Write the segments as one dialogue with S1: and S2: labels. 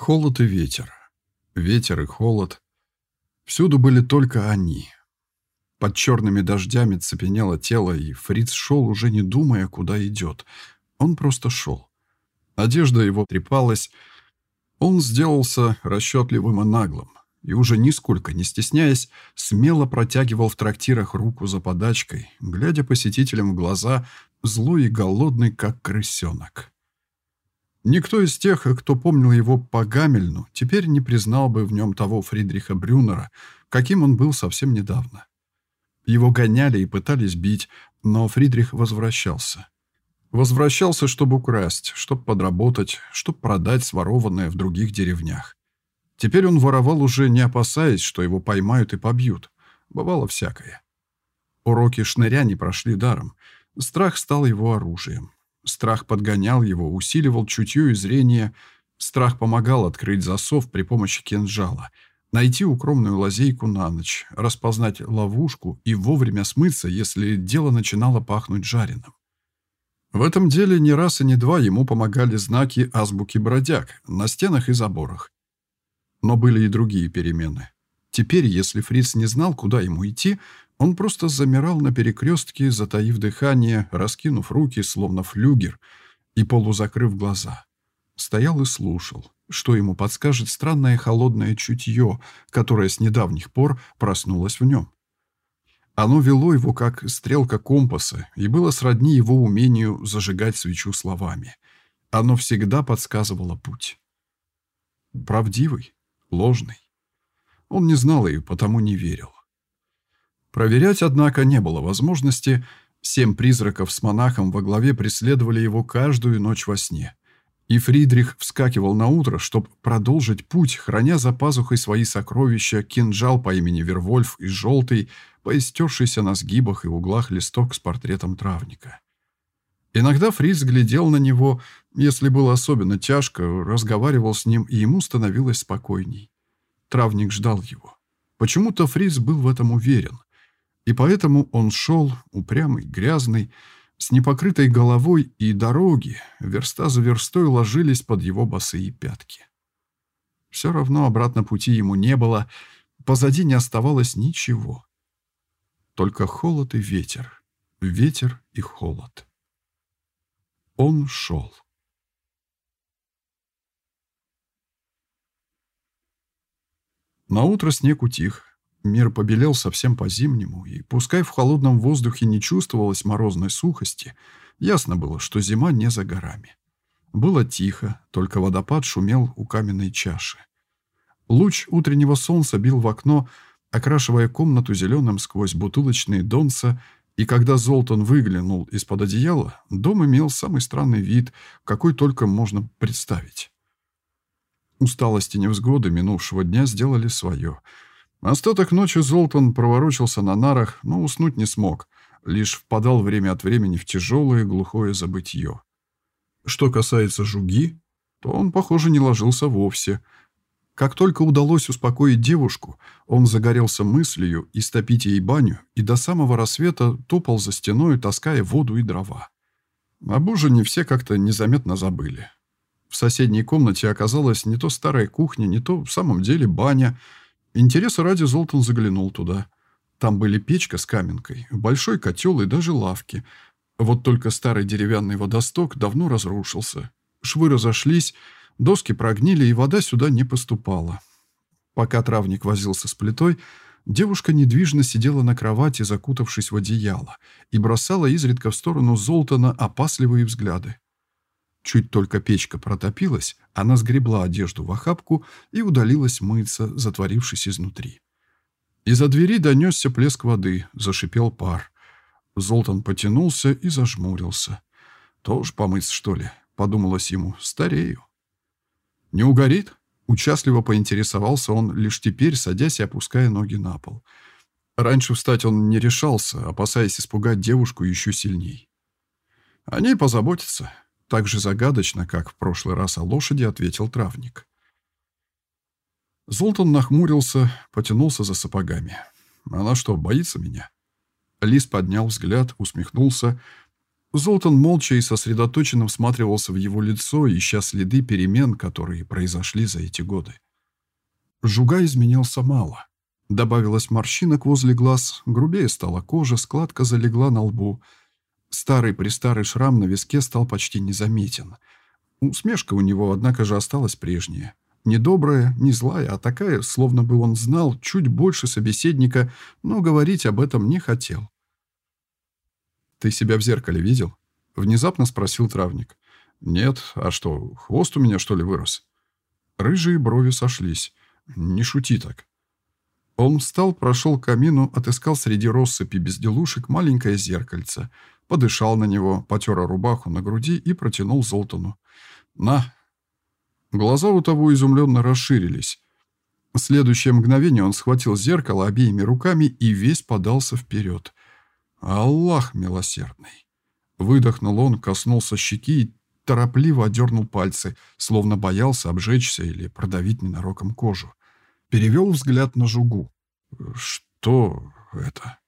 S1: Холод и ветер. Ветер и холод. Всюду были только они. Под черными дождями цепенело тело, и Фриц шел, уже не думая, куда идет. Он просто шел. Одежда его трепалась. Он сделался расчетливым и наглым, и уже нисколько не стесняясь, смело протягивал в трактирах руку за подачкой, глядя посетителям в глаза, злой и голодный, как крысенок. Никто из тех, кто помнил его по Гамельну, теперь не признал бы в нем того Фридриха Брюнера, каким он был совсем недавно. Его гоняли и пытались бить, но Фридрих возвращался. Возвращался, чтобы украсть, чтобы подработать, чтобы продать сворованное в других деревнях. Теперь он воровал уже не опасаясь, что его поймают и побьют. Бывало всякое. Уроки шныря не прошли даром. Страх стал его оружием. Страх подгонял его, усиливал чутье и зрение. Страх помогал открыть засов при помощи кинжала, найти укромную лазейку на ночь, распознать ловушку и вовремя смыться, если дело начинало пахнуть жареным. В этом деле не раз и не два ему помогали знаки азбуки бродяг на стенах и заборах. Но были и другие перемены. Теперь, если Фриц не знал, куда ему идти, он просто замирал на перекрестке, затаив дыхание, раскинув руки, словно флюгер, и полузакрыв глаза. Стоял и слушал, что ему подскажет странное холодное чутье, которое с недавних пор проснулось в нем. Оно вело его, как стрелка компаса, и было сродни его умению зажигать свечу словами. Оно всегда подсказывало путь. Правдивый, ложный. Он не знал и потому не верил. Проверять, однако, не было возможности. Семь призраков с монахом во главе преследовали его каждую ночь во сне. И Фридрих вскакивал на утро, чтобы продолжить путь, храня за пазухой свои сокровища, кинжал по имени Вервольф и желтый, поистершийся на сгибах и углах листок с портретом травника. Иногда Фриц глядел на него, если было особенно тяжко, разговаривал с ним, и ему становилось спокойней. Травник ждал его. Почему-то Фриц был в этом уверен. И поэтому он шел, упрямый, грязный, с непокрытой головой, и дороги, верста за верстой, ложились под его босые пятки. Все равно обратно пути ему не было, позади не оставалось ничего. Только холод и ветер, ветер и холод. Он шел. Наутро снег утих, Мир побелел совсем по-зимнему, и пускай в холодном воздухе не чувствовалось морозной сухости, ясно было, что зима не за горами. Было тихо, только водопад шумел у каменной чаши. Луч утреннего солнца бил в окно, окрашивая комнату зеленым сквозь бутылочные донца, и когда Золтан выглянул из-под одеяла, дом имел самый странный вид, какой только можно представить. Усталость и невзгоды минувшего дня сделали свое — Остаток ночи Золтан проворочился на нарах, но уснуть не смог, лишь впадал время от времени в тяжелое глухое забытье. Что касается Жуги, то он, похоже, не ложился вовсе. Как только удалось успокоить девушку, он загорелся мыслью истопить ей баню и до самого рассвета топал за стеной, таская воду и дрова. Об ужине все как-то незаметно забыли. В соседней комнате оказалась не то старая кухня, не то в самом деле баня — Интереса ради Золтан заглянул туда. Там были печка с каменкой, большой котел и даже лавки. Вот только старый деревянный водосток давно разрушился. Швы разошлись, доски прогнили, и вода сюда не поступала. Пока травник возился с плитой, девушка недвижно сидела на кровати, закутавшись в одеяло, и бросала изредка в сторону Золтана опасливые взгляды. Чуть только печка протопилась, она сгребла одежду в охапку и удалилась мыться, затворившись изнутри. Из-за двери донесся плеск воды, зашипел пар. Золтан потянулся и зажмурился. «Тоже помыться, что ли?» — подумалось ему. «Старею». «Не угорит?» — участливо поинтересовался он, лишь теперь садясь и опуская ноги на пол. Раньше встать он не решался, опасаясь испугать девушку еще сильней. «О ней позаботиться», так же загадочно, как в прошлый раз о лошади, ответил травник. Золтан нахмурился, потянулся за сапогами. «Она что, боится меня?» Лис поднял взгляд, усмехнулся. Золтан молча и сосредоточенно всматривался в его лицо, ища следы перемен, которые произошли за эти годы. Жуга изменился мало. Добавилось морщинок возле глаз, грубее стала кожа, складка залегла на лбу. Старый-престарый шрам на виске стал почти незаметен. Усмешка у него, однако же, осталась прежняя. Не добрая, не злая, а такая, словно бы он знал чуть больше собеседника, но говорить об этом не хотел. «Ты себя в зеркале видел?» — внезапно спросил травник. «Нет. А что, хвост у меня, что ли, вырос?» Рыжие брови сошлись. «Не шути так». Он встал, прошел к камину, отыскал среди россыпи безделушек маленькое зеркальце, подышал на него, потер рубаху на груди и протянул Золтану. «На!» Глаза у того изумленно расширились. В следующее мгновение он схватил зеркало обеими руками и весь подался вперед. «Аллах милосердный!» Выдохнул он, коснулся щеки и торопливо одернул пальцы, словно боялся обжечься или продавить ненароком кожу. Перевел взгляд на жугу. «Что это?»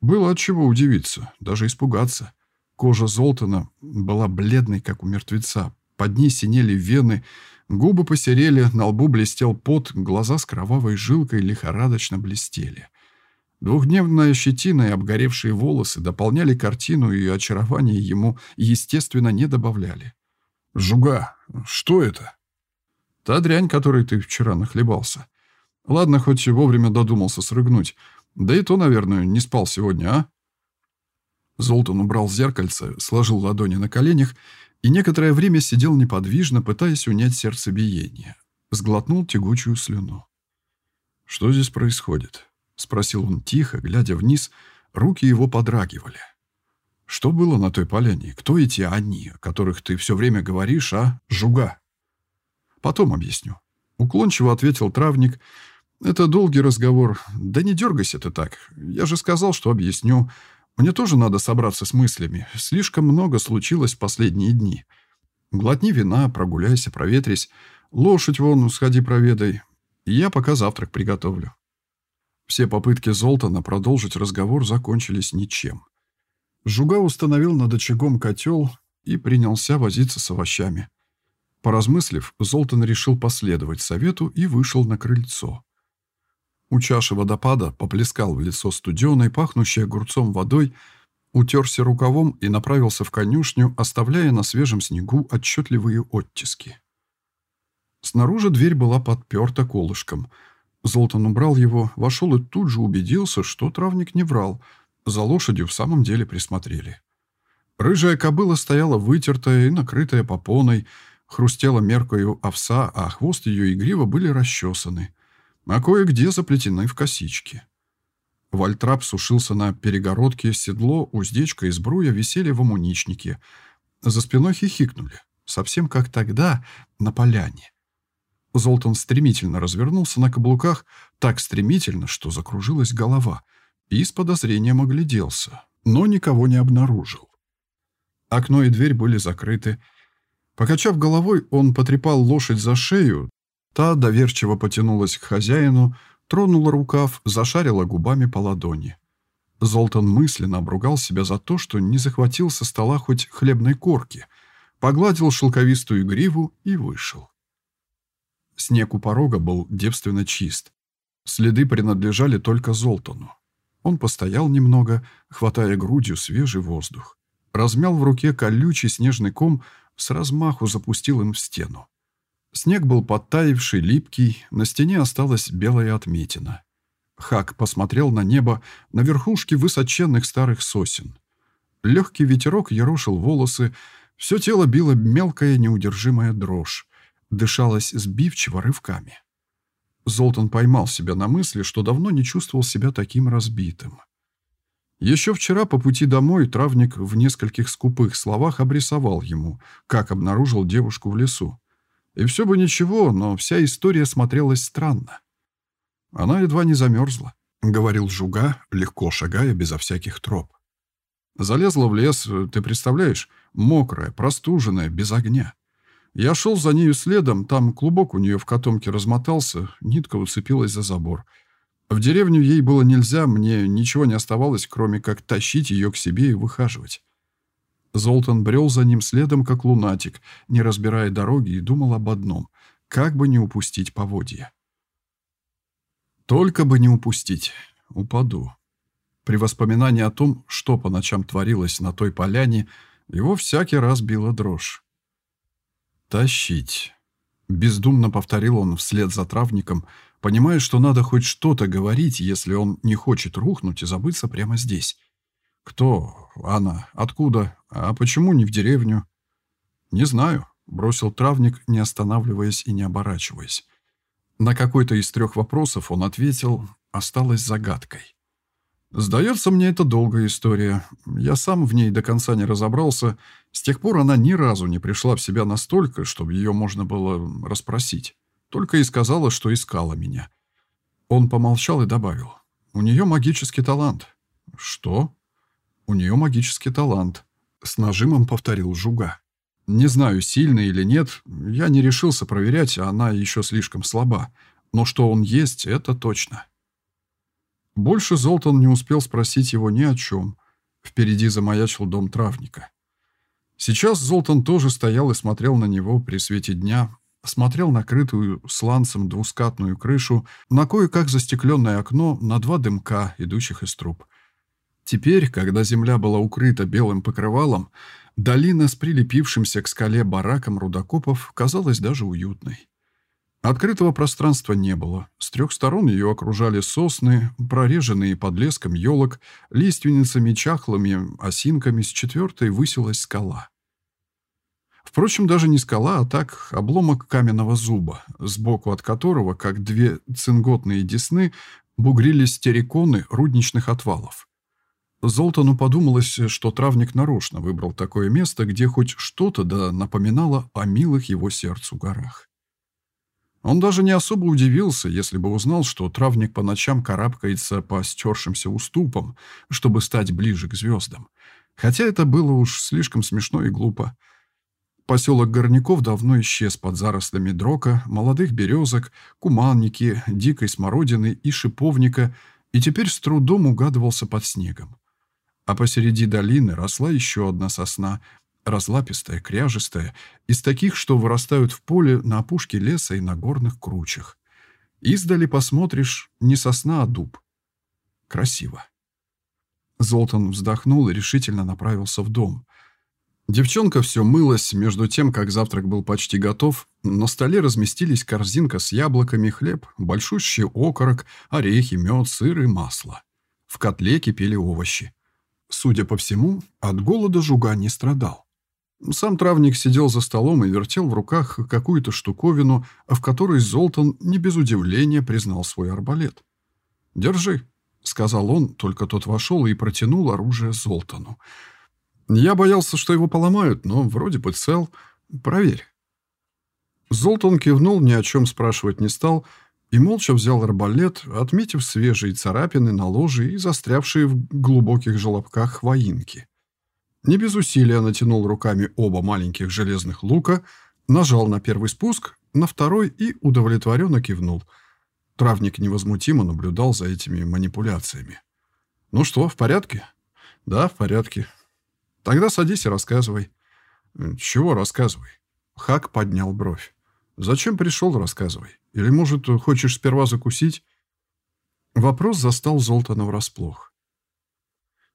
S1: Было от чего удивиться, даже испугаться. Кожа Золтана была бледной, как у мертвеца. Под ней синели вены, губы посерели, на лбу блестел пот, глаза с кровавой жилкой лихорадочно блестели. Двухдневная щетина и обгоревшие волосы дополняли картину и очарование ему, естественно, не добавляли. «Жуга, что это?» «Та дрянь, которой ты вчера нахлебался. Ладно, хоть вовремя додумался срыгнуть. Да и то, наверное, не спал сегодня, а?» Золтан убрал зеркальце, сложил ладони на коленях и некоторое время сидел неподвижно, пытаясь унять сердцебиение. Сглотнул тягучую слюну. «Что здесь происходит?» — спросил он тихо, глядя вниз. Руки его подрагивали. «Что было на той поляне? Кто эти они, о которых ты все время говоришь, а? Жуга?» «Потом объясню». Уклончиво ответил травник. «Это долгий разговор. Да не дергайся ты так. Я же сказал, что объясню. Мне тоже надо собраться с мыслями. Слишком много случилось в последние дни. Глотни вина, прогуляйся, проветрись. Лошадь вон, сходи проведай. Я пока завтрак приготовлю». Все попытки Золтана продолжить разговор закончились ничем. Жуга установил над очагом котел и принялся возиться с овощами. Поразмыслив, Золтан решил последовать совету и вышел на крыльцо. У чаши водопада поплескал в лицо студеной, пахнущей огурцом водой, утерся рукавом и направился в конюшню, оставляя на свежем снегу отчетливые оттиски. Снаружи дверь была подперта колышком — Золтан убрал его, вошел и тут же убедился, что травник не врал. За лошадью в самом деле присмотрели. Рыжая кобыла стояла вытертая и накрытая попоной, хрустела меркою овса, а хвост ее и грива были расчесаны, а кое-где заплетены в косички. Вальтрап сушился на перегородке, седло, уздечка и сбруя висели в амуничнике. За спиной хихикнули, совсем как тогда на поляне. Золтан стремительно развернулся на каблуках, так стремительно, что закружилась голова, и с подозрением огляделся, но никого не обнаружил. Окно и дверь были закрыты. Покачав головой, он потрепал лошадь за шею, та доверчиво потянулась к хозяину, тронула рукав, зашарила губами по ладони. Золтан мысленно обругал себя за то, что не захватил со стола хоть хлебной корки, погладил шелковистую гриву и вышел. Снег у порога был девственно чист. Следы принадлежали только Золтану. Он постоял немного, хватая грудью свежий воздух. Размял в руке колючий снежный ком, с размаху запустил им в стену. Снег был подтаивший, липкий, на стене осталась белая отметина. Хак посмотрел на небо, на верхушки высоченных старых сосен. Легкий ветерок ерошил волосы, все тело било мелкая неудержимая дрожь дышалось сбивчиво рывками. Золтан поймал себя на мысли, что давно не чувствовал себя таким разбитым. Еще вчера по пути домой травник в нескольких скупых словах обрисовал ему, как обнаружил девушку в лесу. И все бы ничего, но вся история смотрелась странно. Она едва не замерзла, — говорил Жуга, легко шагая безо всяких троп. Залезла в лес, ты представляешь, мокрая, простуженная, без огня. Я шел за нею следом, там клубок у нее в котомке размотался, нитка уцепилась за забор. В деревню ей было нельзя, мне ничего не оставалось, кроме как тащить ее к себе и выхаживать. Золтан брел за ним следом, как лунатик, не разбирая дороги, и думал об одном — как бы не упустить поводья. Только бы не упустить. Упаду. При воспоминании о том, что по ночам творилось на той поляне, его всякий раз била дрожь. «Тащить», — бездумно повторил он вслед за травником, понимая, что надо хоть что-то говорить, если он не хочет рухнуть и забыться прямо здесь. «Кто? Она? Откуда? А почему не в деревню?» «Не знаю», — бросил травник, не останавливаясь и не оборачиваясь. На какой-то из трех вопросов он ответил, осталось загадкой. Сдается мне, это долгая история. Я сам в ней до конца не разобрался. С тех пор она ни разу не пришла в себя настолько, чтобы ее можно было расспросить. Только и сказала, что искала меня. Он помолчал и добавил. У нее магический талант. Что? У нее магический талант. С нажимом повторил Жуга. Не знаю, сильный или нет, я не решился проверять, она еще слишком слаба. Но что он есть, это точно. Больше Золтан не успел спросить его ни о чем. Впереди замаячил дом травника. Сейчас Золтан тоже стоял и смотрел на него при свете дня, смотрел на крытую сланцем двускатную крышу, на кое-как застекленное окно, на два дымка, идущих из труб. Теперь, когда земля была укрыта белым покрывалом, долина с прилепившимся к скале бараком рудокопов казалась даже уютной. Открытого пространства не было. С трех сторон ее окружали сосны, прореженные подлеском елок, лиственницами, чахлыми, осинками, с четвертой высилась скала. Впрочем, даже не скала, а так обломок каменного зуба, сбоку от которого, как две цинготные десны, бугрились терриконы рудничных отвалов. Золтану подумалось, что травник нарочно выбрал такое место, где хоть что-то да напоминало о милых его сердцу горах. Он даже не особо удивился, если бы узнал, что травник по ночам карабкается по стершимся уступам, чтобы стать ближе к звездам. Хотя это было уж слишком смешно и глупо. Поселок Горняков давно исчез под зарослями дрока, молодых березок, куманники, дикой смородины и шиповника, и теперь с трудом угадывался под снегом. А посреди долины росла еще одна сосна, разлапистая, кряжестая, из таких, что вырастают в поле на опушке леса и на горных кручах. Издали посмотришь, не сосна, а дуб. Красиво. Золтан вздохнул и решительно направился в дом. Девчонка все мылась, между тем, как завтрак был почти готов. На столе разместились корзинка с яблоками, хлеб, большущий окорок, орехи, мед, сыр и масло. В котле кипели овощи. Судя по всему, от голода жуга не страдал. Сам травник сидел за столом и вертел в руках какую-то штуковину, в которой Золтан не без удивления признал свой арбалет. «Держи», — сказал он, только тот вошел и протянул оружие Золтану. «Я боялся, что его поломают, но вроде бы цел. Проверь». Золтан кивнул, ни о чем спрашивать не стал, и молча взял арбалет, отметив свежие царапины на ложе и застрявшие в глубоких желобках хвоинки. Не без усилия натянул руками оба маленьких железных лука, нажал на первый спуск, на второй и удовлетворенно кивнул. Травник невозмутимо наблюдал за этими манипуляциями. «Ну что, в порядке?» «Да, в порядке». «Тогда садись и рассказывай». «Чего рассказывай?» Хак поднял бровь. «Зачем пришел, рассказывай. Или, может, хочешь сперва закусить?» Вопрос застал Золтана врасплох.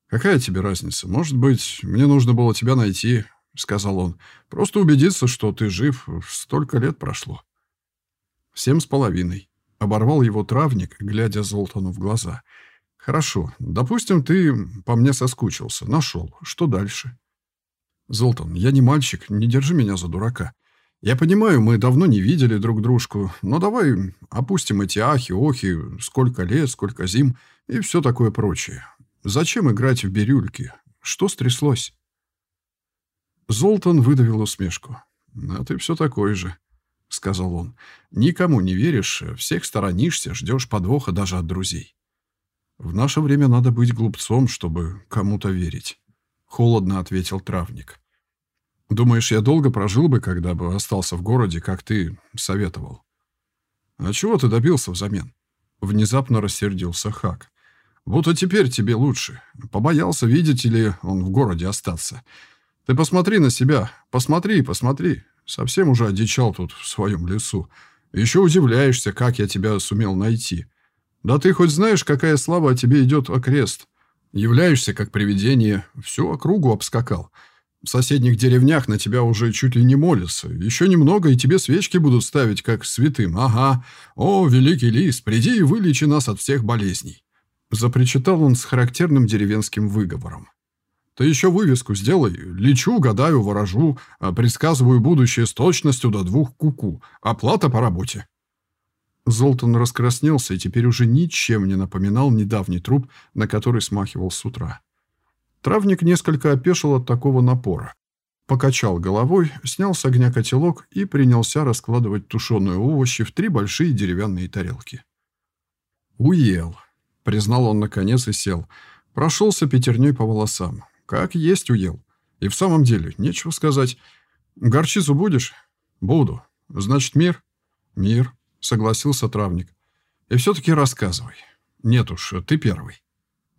S1: «Какая тебе разница? Может быть, мне нужно было тебя найти», — сказал он. «Просто убедиться, что ты жив. Столько лет прошло». «Семь с половиной», — оборвал его травник, глядя Золтану в глаза. «Хорошо. Допустим, ты по мне соскучился. Нашел. Что дальше?» «Золтан, я не мальчик. Не держи меня за дурака. Я понимаю, мы давно не видели друг дружку, но давай опустим эти ахи, охи, сколько лет, сколько зим и все такое прочее. Зачем играть в бирюльки? Что стряслось?» Золтан выдавил усмешку. «А ты все такой же», — сказал он. «Никому не веришь, всех сторонишься, ждешь подвоха даже от друзей. В наше время надо быть глупцом, чтобы кому-то верить», — холодно ответил травник. «Думаешь, я долго прожил бы, когда бы остался в городе, как ты советовал?» «А чего ты добился взамен?» Внезапно рассердился Хак. И теперь тебе лучше. Побоялся, видите ли, он в городе остаться. Ты посмотри на себя. Посмотри, посмотри. Совсем уже одичал тут в своем лесу. Еще удивляешься, как я тебя сумел найти. Да ты хоть знаешь, какая слава о тебе идет окрест. Являешься, как привидение, всю округу обскакал. В соседних деревнях на тебя уже чуть ли не молятся. Еще немного, и тебе свечки будут ставить, как святым. Ага. О, великий лис, приди и вылечи нас от всех болезней. Запричитал он с характерным деревенским выговором. Ты еще вывеску сделай. Лечу, гадаю, ворожу, а предсказываю будущее с точностью до двух куку. -ку. Оплата по работе. Золтан раскраснелся и теперь уже ничем не напоминал недавний труп, на который смахивал с утра. Травник несколько опешил от такого напора. Покачал головой, снял с огня котелок и принялся раскладывать тушеные овощи в три большие деревянные тарелки. «Уел», — признал он наконец и сел. Прошелся пятерней по волосам. Как есть уел. И в самом деле, нечего сказать. Горчицу будешь? Буду. Значит, мир? Мир, согласился травник. И все-таки рассказывай. Нет уж, ты первый.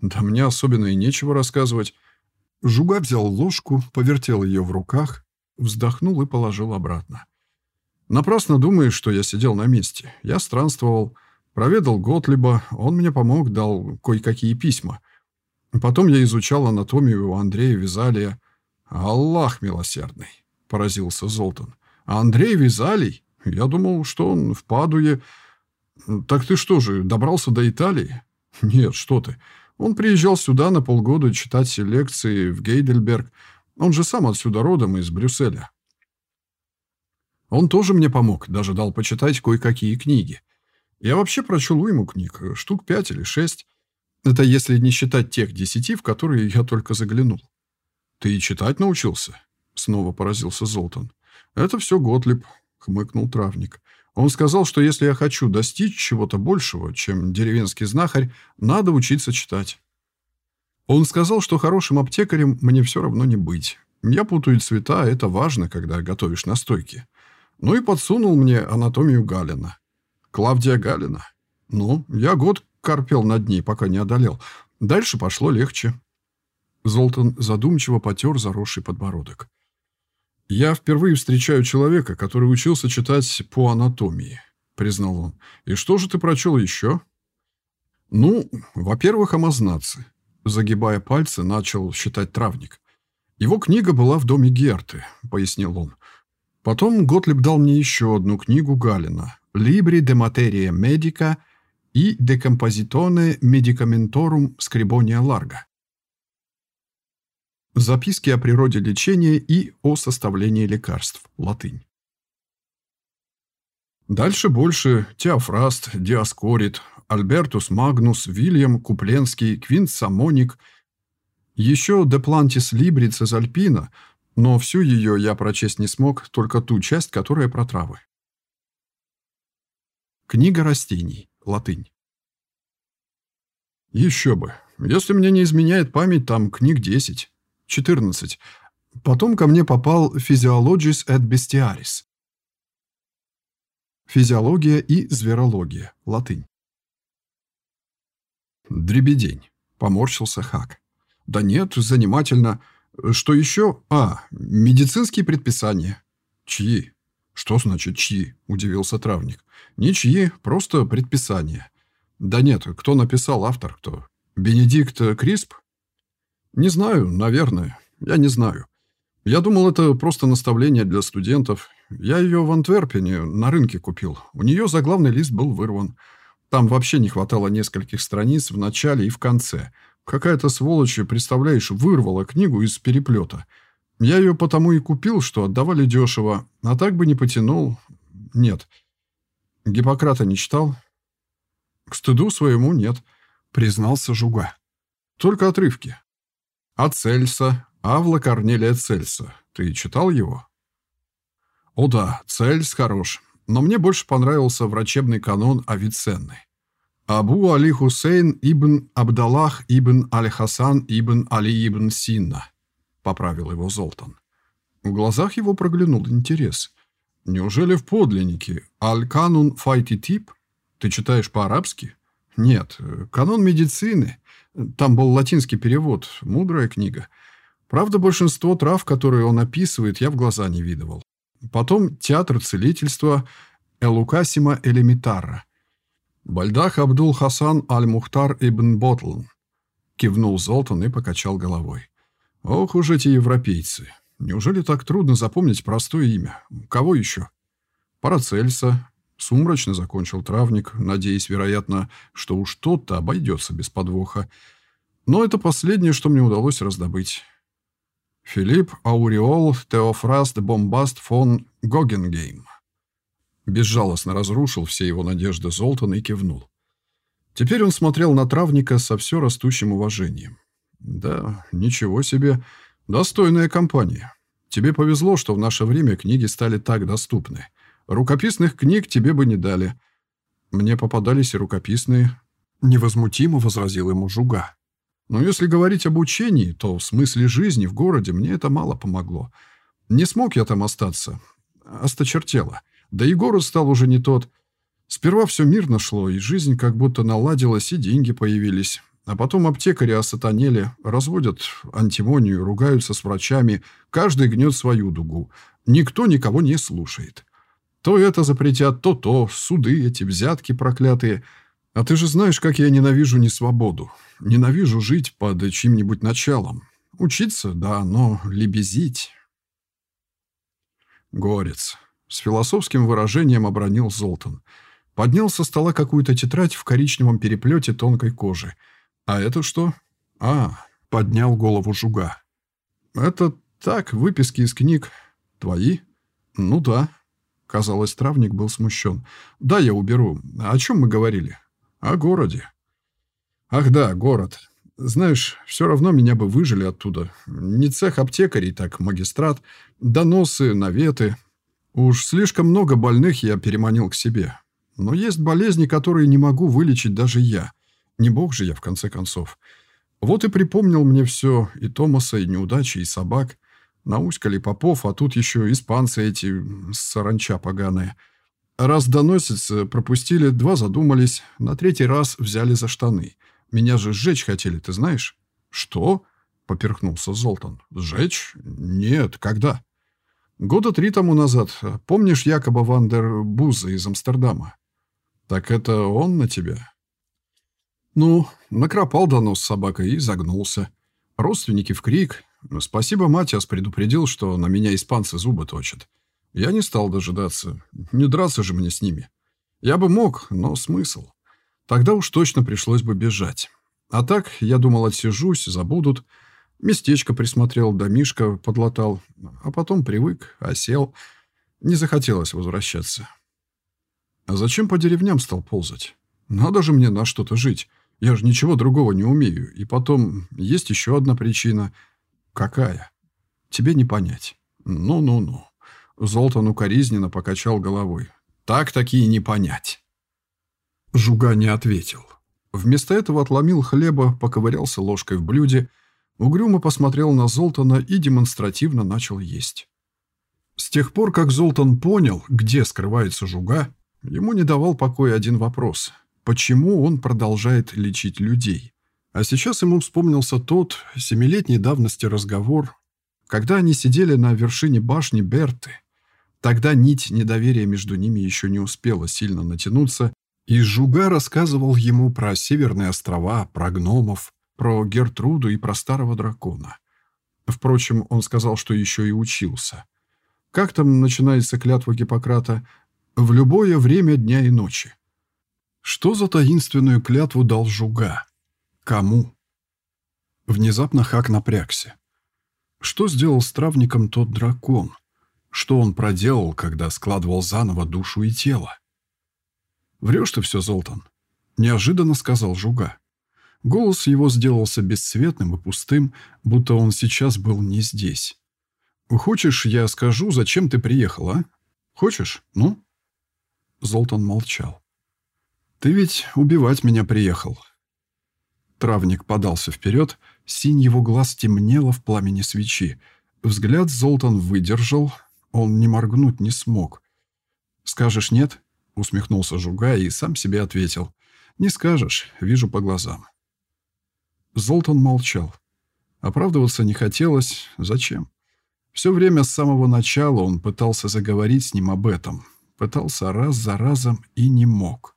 S1: Да мне особенно и нечего рассказывать. Жуга взял ложку, повертел ее в руках, вздохнул и положил обратно. Напрасно думаешь, что я сидел на месте. Я странствовал, проведал Готлиба, он мне помог, дал кое-какие письма — Потом я изучал анатомию у Андрея Визалия. «Аллах милосердный!» — поразился Золтан. «А Андрей Визалий? Я думал, что он в Падуе. Так ты что же, добрался до Италии?» «Нет, что ты. Он приезжал сюда на полгода читать лекции в Гейдельберг. Он же сам отсюда родом, из Брюсселя. Он тоже мне помог, даже дал почитать кое-какие книги. Я вообще прочел уйму книг, штук пять или шесть. Это если не считать тех десяти, в которые я только заглянул. Ты и читать научился? Снова поразился Золтан. Это все Готлиб, хмыкнул травник. Он сказал, что если я хочу достичь чего-то большего, чем деревенский знахарь, надо учиться читать. Он сказал, что хорошим аптекарем мне все равно не быть. Я путаю цвета, это важно, когда готовишь настойки. Ну и подсунул мне анатомию Галина. Клавдия Галина. Ну, я год корпел над ней, пока не одолел. Дальше пошло легче. Золтан задумчиво потер заросший подбородок. «Я впервые встречаю человека, который учился читать по анатомии», — признал он. «И что же ты прочел еще?» «Ну, во-первых, амазнацы». Загибая пальцы, начал считать травник. «Его книга была в доме Герты», — пояснил он. Потом Готлиб дал мне еще одну книгу Галина «Libri de materia medica» и Decompositone Medicaменторум Scribonia Larga. Записки о природе лечения и о составлении лекарств. Латынь. Дальше больше Теофраст, Диаскорид, Альбертус Магнус, Вильям Купленский, Квинт Самоник, еще Де Плантис Либриц из Альпина, но всю ее я прочесть не смог, только ту часть, которая про травы. Книга растений. Латынь. Еще бы. Если мне не изменяет память, там книг 10. 14. Потом ко мне попал «Physiologis et Bestiaris». Физиология и зверология. Латынь. Дребедень. Поморщился Хак. Да нет, занимательно. Что еще? А, медицинские предписания. Чьи? Что значит чьи? Удивился травник. Ничьи, просто предписания. Да нет, кто написал, автор кто? Бенедикт Крисп? Не знаю, наверное. Я не знаю. Я думал, это просто наставление для студентов. Я ее в Антверпене на рынке купил. У нее заглавный лист был вырван. Там вообще не хватало нескольких страниц в начале и в конце. Какая-то сволочь, представляешь, вырвала книгу из переплета. Я ее потому и купил, что отдавали дешево, а так бы не потянул. Нет. Гиппократа не читал? К стыду своему нет, признался Жуга. Только отрывки. А Цельса, Авла Корнелия Цельса. Ты читал его? О да, Цельс хорош, но мне больше понравился врачебный канон Авиценны. Абу Али Хусейн ибн Абдаллах ибн Аль-Хасан ибн Али ибн Синна –— поправил его Золтан. В глазах его проглянул интерес. «Неужели в подлиннике Аль-Канун Файти Тип? Ты читаешь по-арабски?» «Нет, канон медицины. Там был латинский перевод, мудрая книга. Правда, большинство трав, которые он описывает, я в глаза не видывал. Потом театр целительства Элукасима Элемитара. Бальдах Абдул Хасан Аль-Мухтар Ибн Ботлн. Кивнул Золтан и покачал головой. Ох уж эти европейцы. Неужели так трудно запомнить простое имя? Кого еще? Парацельса. Сумрачно закончил травник, надеясь, вероятно, что уж тот-то обойдется без подвоха. Но это последнее, что мне удалось раздобыть. Филипп Ауреол Теофраст Бомбаст фон Гогенгейм. Безжалостно разрушил все его надежды Золтан и кивнул. Теперь он смотрел на травника со все растущим уважением. Да, ничего себе. Достойная компания. Тебе повезло, что в наше время книги стали так доступны. Рукописных книг тебе бы не дали. Мне попадались и рукописные. Невозмутимо возразил ему Жуга. Но если говорить об учении, то в смысле жизни в городе мне это мало помогло. Не смог я там остаться. Осточертело. Да и город стал уже не тот. Сперва все мирно шло, и жизнь как будто наладилась, и деньги появились. А потом аптекари осатанели, разводят антимонию, ругаются с врачами, каждый гнет свою дугу. Никто никого не слушает. То это запретят, то то, суды эти, взятки проклятые – а ты же знаешь, как я ненавижу несвободу. Ненавижу жить под чьим-нибудь началом. Учиться, да, но лебезить... Горец. С философским выражением обронил Золтан. Поднял со стола какую-то тетрадь в коричневом переплете тонкой кожи. А это что? А, поднял голову жуга. Это так, выписки из книг. Твои? Ну да. Казалось, травник был смущен. Да, я уберу. О чем мы говорили? О городе. Ах да, город. Знаешь, все равно меня бы выжили оттуда. Не цех аптекарей, так магистрат. Доносы, наветы. Уж слишком много больных я переманил к себе. Но есть болезни, которые не могу вылечить даже я. Не бог же я, в конце концов. Вот и припомнил мне все, и Томаса, и неудачи, и собак. Науськали попов, а тут еще испанцы эти, саранча поганые. Раз доносец пропустили, два задумались, на третий раз взяли за штаны. Меня же сжечь хотели, ты знаешь? Что? Поперхнулся Золтан. Сжечь? Нет, когда? Года три тому назад. Помнишь Якоба Вандер Буза из Амстердама? Так это он на тебя? Ну, накропал донос собакой и загнулся. Родственники в крик. Спасибо, Матиас предупредил, что на меня испанцы зубы точат. Я не стал дожидаться. Не драться же мне с ними. Я бы мог, но смысл. Тогда уж точно пришлось бы бежать. А так, я думал, отсижусь, забудут. Местечко присмотрел, домишко подлатал. А потом привык, осел. Не захотелось возвращаться. А зачем по деревням стал ползать? Надо же мне на что-то жить. Я же ничего другого не умею. И потом, есть еще одна причина. Какая? Тебе не понять. Ну-ну-ну. Золтан укоризненно покачал головой. «Так такие не понять». Жуга не ответил. Вместо этого отломил хлеба, поковырялся ложкой в блюде, угрюмо посмотрел на Золтана и демонстративно начал есть. С тех пор, как Золтан понял, где скрывается Жуга, ему не давал покоя один вопрос. Почему он продолжает лечить людей? А сейчас ему вспомнился тот семилетней давности разговор, когда они сидели на вершине башни Берты Тогда нить недоверия между ними еще не успела сильно натянуться, и Жуга рассказывал ему про Северные острова, про гномов, про Гертруду и про старого дракона. Впрочем, он сказал, что еще и учился. Как там начинается клятва Гиппократа? В любое время дня и ночи. Что за таинственную клятву дал Жуга? Кому? Внезапно Хак напрягся. Что сделал с травником тот дракон? Что он проделал, когда складывал заново душу и тело? «Врешь ты все, Золтан», — неожиданно сказал Жуга. Голос его сделался бесцветным и пустым, будто он сейчас был не здесь. «Хочешь, я скажу, зачем ты приехал, а? Хочешь? Ну?» Золтан молчал. «Ты ведь убивать меня приехал». Травник подался вперед, синь его глаз темнело в пламени свечи. Взгляд Золтан выдержал, он не моргнуть не смог. «Скажешь нет?» — усмехнулся Жуга и сам себе ответил. «Не скажешь, вижу по глазам». Золтан молчал. Оправдываться не хотелось. Зачем? Все время с самого начала он пытался заговорить с ним об этом. Пытался раз за разом и не мог.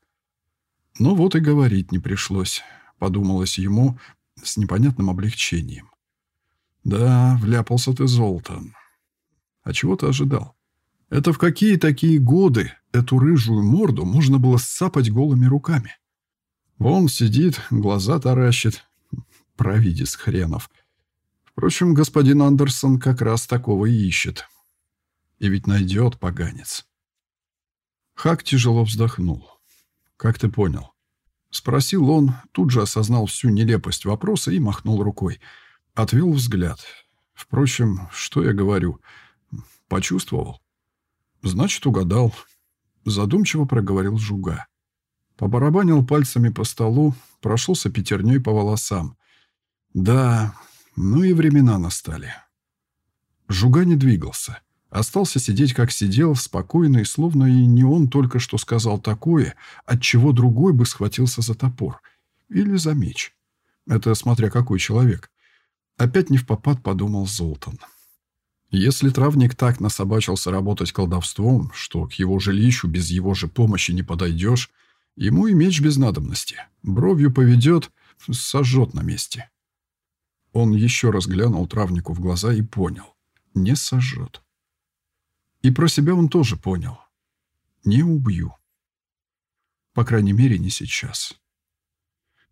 S1: Ну вот и говорить не пришлось, подумалось ему с непонятным облегчением. Да, вляпался ты, Золтан. А чего ты ожидал? Это в какие такие годы эту рыжую морду можно было сапать голыми руками? Вон сидит, глаза таращит. Провидец хренов. Впрочем, господин Андерсон как раз такого и ищет. И ведь найдет поганец. Хак тяжело вздохнул. «Как ты понял?» Спросил он, тут же осознал всю нелепость вопроса и махнул рукой. Отвел взгляд. Впрочем, что я говорю? Почувствовал? Значит, угадал. Задумчиво проговорил Жуга. Побарабанил пальцами по столу, прошелся пятерней по волосам. Да, ну и времена настали. Жуга не двигался. Остался сидеть, как сидел, спокойный, словно и не он только что сказал такое, от чего другой бы схватился за топор. Или за меч. Это смотря какой человек. Опять не в попад подумал Золтан. Если травник так насобачился работать колдовством, что к его жилищу без его же помощи не подойдешь, ему и меч без надобности. Бровью поведет, сожжет на месте. Он еще раз глянул травнику в глаза и понял. Не сожжет. И про себя он тоже понял. Не убью. По крайней мере, не сейчас.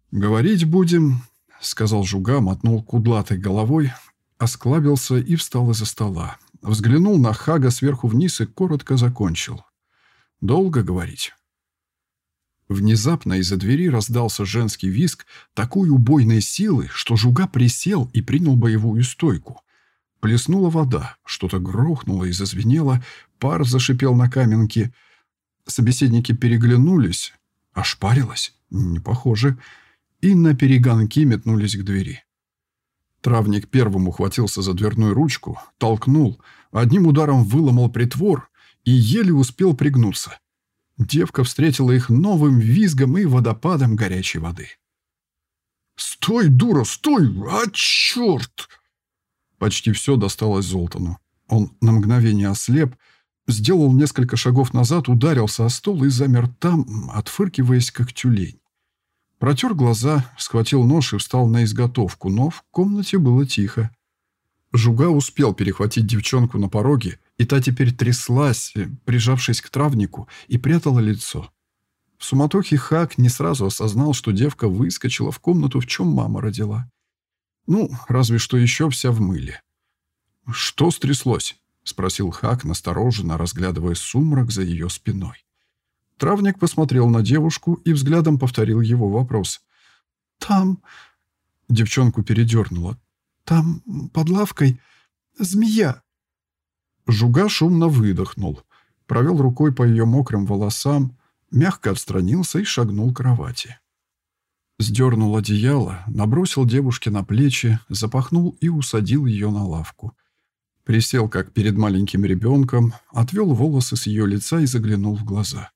S1: «Говорить будем», — сказал Жуга, мотнул кудлатой головой, осклабился и встал из-за стола. Взглянул на Хага сверху вниз и коротко закончил. «Долго говорить?» Внезапно из-за двери раздался женский виск такой убойной силы, что Жуга присел и принял боевую стойку. Плеснула вода, что-то грохнуло и зазвенело, пар зашипел на каменке. Собеседники переглянулись. Ошпарилось? Не похоже. И на перегонки метнулись к двери. Травник первым ухватился за дверную ручку, толкнул, одним ударом выломал притвор и еле успел пригнуться. Девка встретила их новым визгом и водопадом горячей воды. «Стой, дура, стой! А, черт!» Почти все досталось Золтану. Он на мгновение ослеп, сделал несколько шагов назад, ударился о стол и замер там, отфыркиваясь, как тюлень. Протер глаза, схватил нож и встал на изготовку, но в комнате было тихо. Жуга успел перехватить девчонку на пороге, и та теперь тряслась, прижавшись к травнику, и прятала лицо. В суматохе Хак не сразу осознал, что девка выскочила в комнату, в чем мама родила. Ну, разве что еще вся в мыле. «Что стряслось?» — спросил Хак, настороженно разглядывая сумрак за ее спиной. Травник посмотрел на девушку и взглядом повторил его вопрос. «Там...» — девчонку передернула. «Там, под лавкой, змея». Жуга шумно выдохнул, провел рукой по ее мокрым волосам, мягко отстранился и шагнул к кровати. Сдернул одеяло, набросил девушке на плечи, запахнул и усадил ее на лавку. Присел, как перед маленьким ребенком, отвел волосы с ее лица и заглянул в глаза.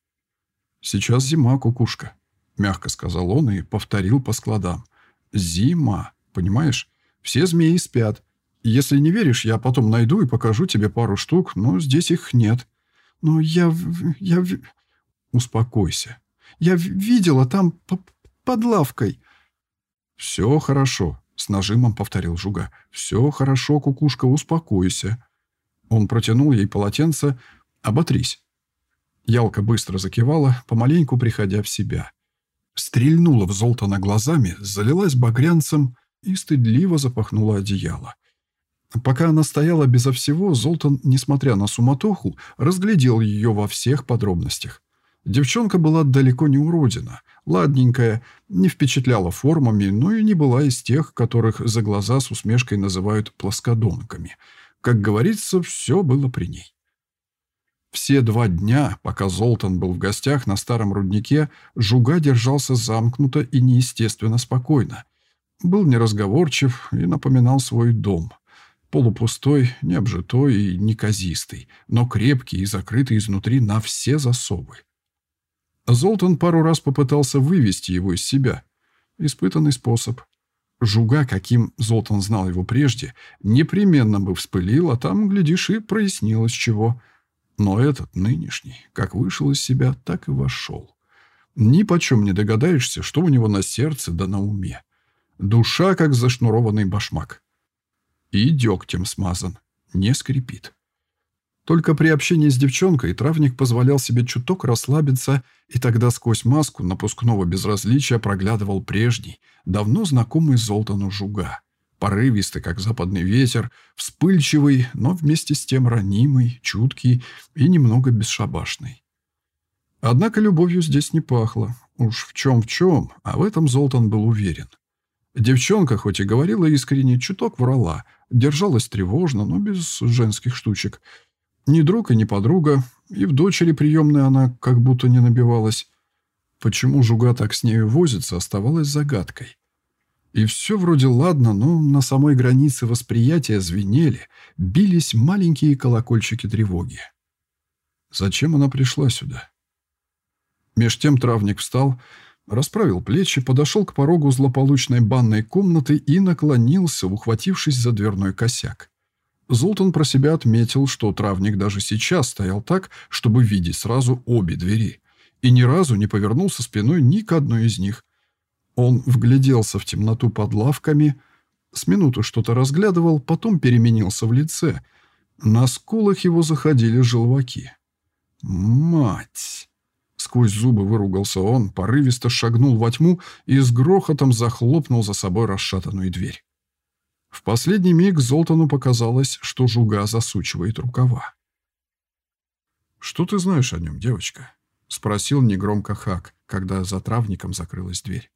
S1: «Сейчас зима, кукушка», — мягко сказал он и повторил по складам. «Зима, понимаешь? Все змеи спят. Если не веришь, я потом найду и покажу тебе пару штук, но здесь их нет. Но я... я... Успокойся. Я видела там под лавкой». «Все хорошо», — с нажимом повторил Жуга. «Все хорошо, кукушка, успокойся». Он протянул ей полотенце. «Оботрись». Ялка быстро закивала, помаленьку приходя в себя. Стрельнула в Золтана глазами, залилась багрянцем и стыдливо запахнула одеяло. Пока она стояла безо всего, Золтан, несмотря на суматоху, разглядел ее во всех подробностях. Девчонка была далеко не уродина, ладненькая, не впечатляла формами, но и не была из тех, которых за глаза с усмешкой называют плоскодонками. Как говорится, все было при ней. Все два дня, пока Золтан был в гостях на старом руднике, Жуга держался замкнуто и неестественно спокойно. Был неразговорчив и напоминал свой дом. Полупустой, необжитой и неказистый, но крепкий и закрытый изнутри на все засовы. Золтан пару раз попытался вывести его из себя. Испытанный способ. Жуга, каким Золтан знал его прежде, непременно бы вспылил, а там, глядишь, и прояснилось чего. Но этот нынешний, как вышел из себя, так и вошел. Ни почем не догадаешься, что у него на сердце да на уме. Душа, как зашнурованный башмак. И дегтем смазан, не скрипит. Только при общении с девчонкой травник позволял себе чуток расслабиться, и тогда сквозь маску напускного безразличия проглядывал прежний, давно знакомый Золтану жуга. Порывистый, как западный ветер, вспыльчивый, но вместе с тем ранимый, чуткий и немного бесшабашный. Однако любовью здесь не пахло. Уж в чем в чем, а в этом Золтан был уверен. Девчонка, хоть и говорила искренне, чуток врала, держалась тревожно, но без женских штучек – ни друг и ни подруга, и в дочери приемной она как будто не набивалась. Почему Жуга так с нею возится, оставалось загадкой. И все вроде ладно, но на самой границе восприятия звенели, бились маленькие колокольчики тревоги. Зачем она пришла сюда? Меж тем травник встал, расправил плечи, подошел к порогу злополучной банной комнаты и наклонился, ухватившись за дверной косяк. Золтан про себя отметил, что травник даже сейчас стоял так, чтобы видеть сразу обе двери, и ни разу не повернулся спиной ни к одной из них. Он вгляделся в темноту под лавками, с минуту что-то разглядывал, потом переменился в лице. На скулах его заходили желваки. «Мать!» Сквозь зубы выругался он, порывисто шагнул во тьму и с грохотом захлопнул за собой расшатанную дверь. В последний миг Золтану показалось, что жуга засучивает рукава. «Что ты знаешь о нем, девочка?» — спросил негромко Хак, когда за травником закрылась дверь.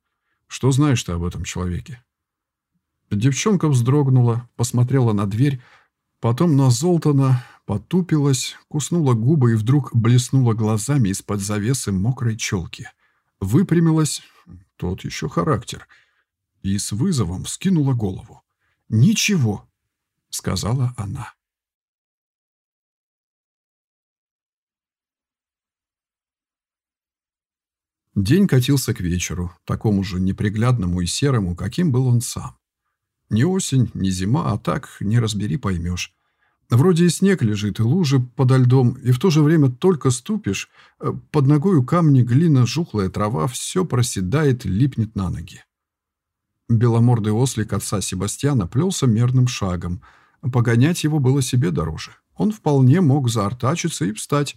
S1: «Что знаешь ты об этом человеке?» Девчонка вздрогнула, посмотрела на дверь, потом на Золтана, потупилась, куснула губы и вдруг блеснула глазами из-под завесы мокрой челки. Выпрямилась, тот еще характер, и с вызовом скинула голову. «Ничего», — сказала она. День катился к вечеру, такому же неприглядному и серому, каким был он сам. Не осень, не зима, а так, не разбери, поймешь. Вроде и снег лежит, и лужи подо льдом, и в то же время только ступишь, э, под ногою камни, глина, жухлая трава, все проседает, липнет на ноги. Беломордый ослик отца Себастьяна плелся мерным шагом. Погонять его было себе дороже. Он вполне мог заортачиться и встать.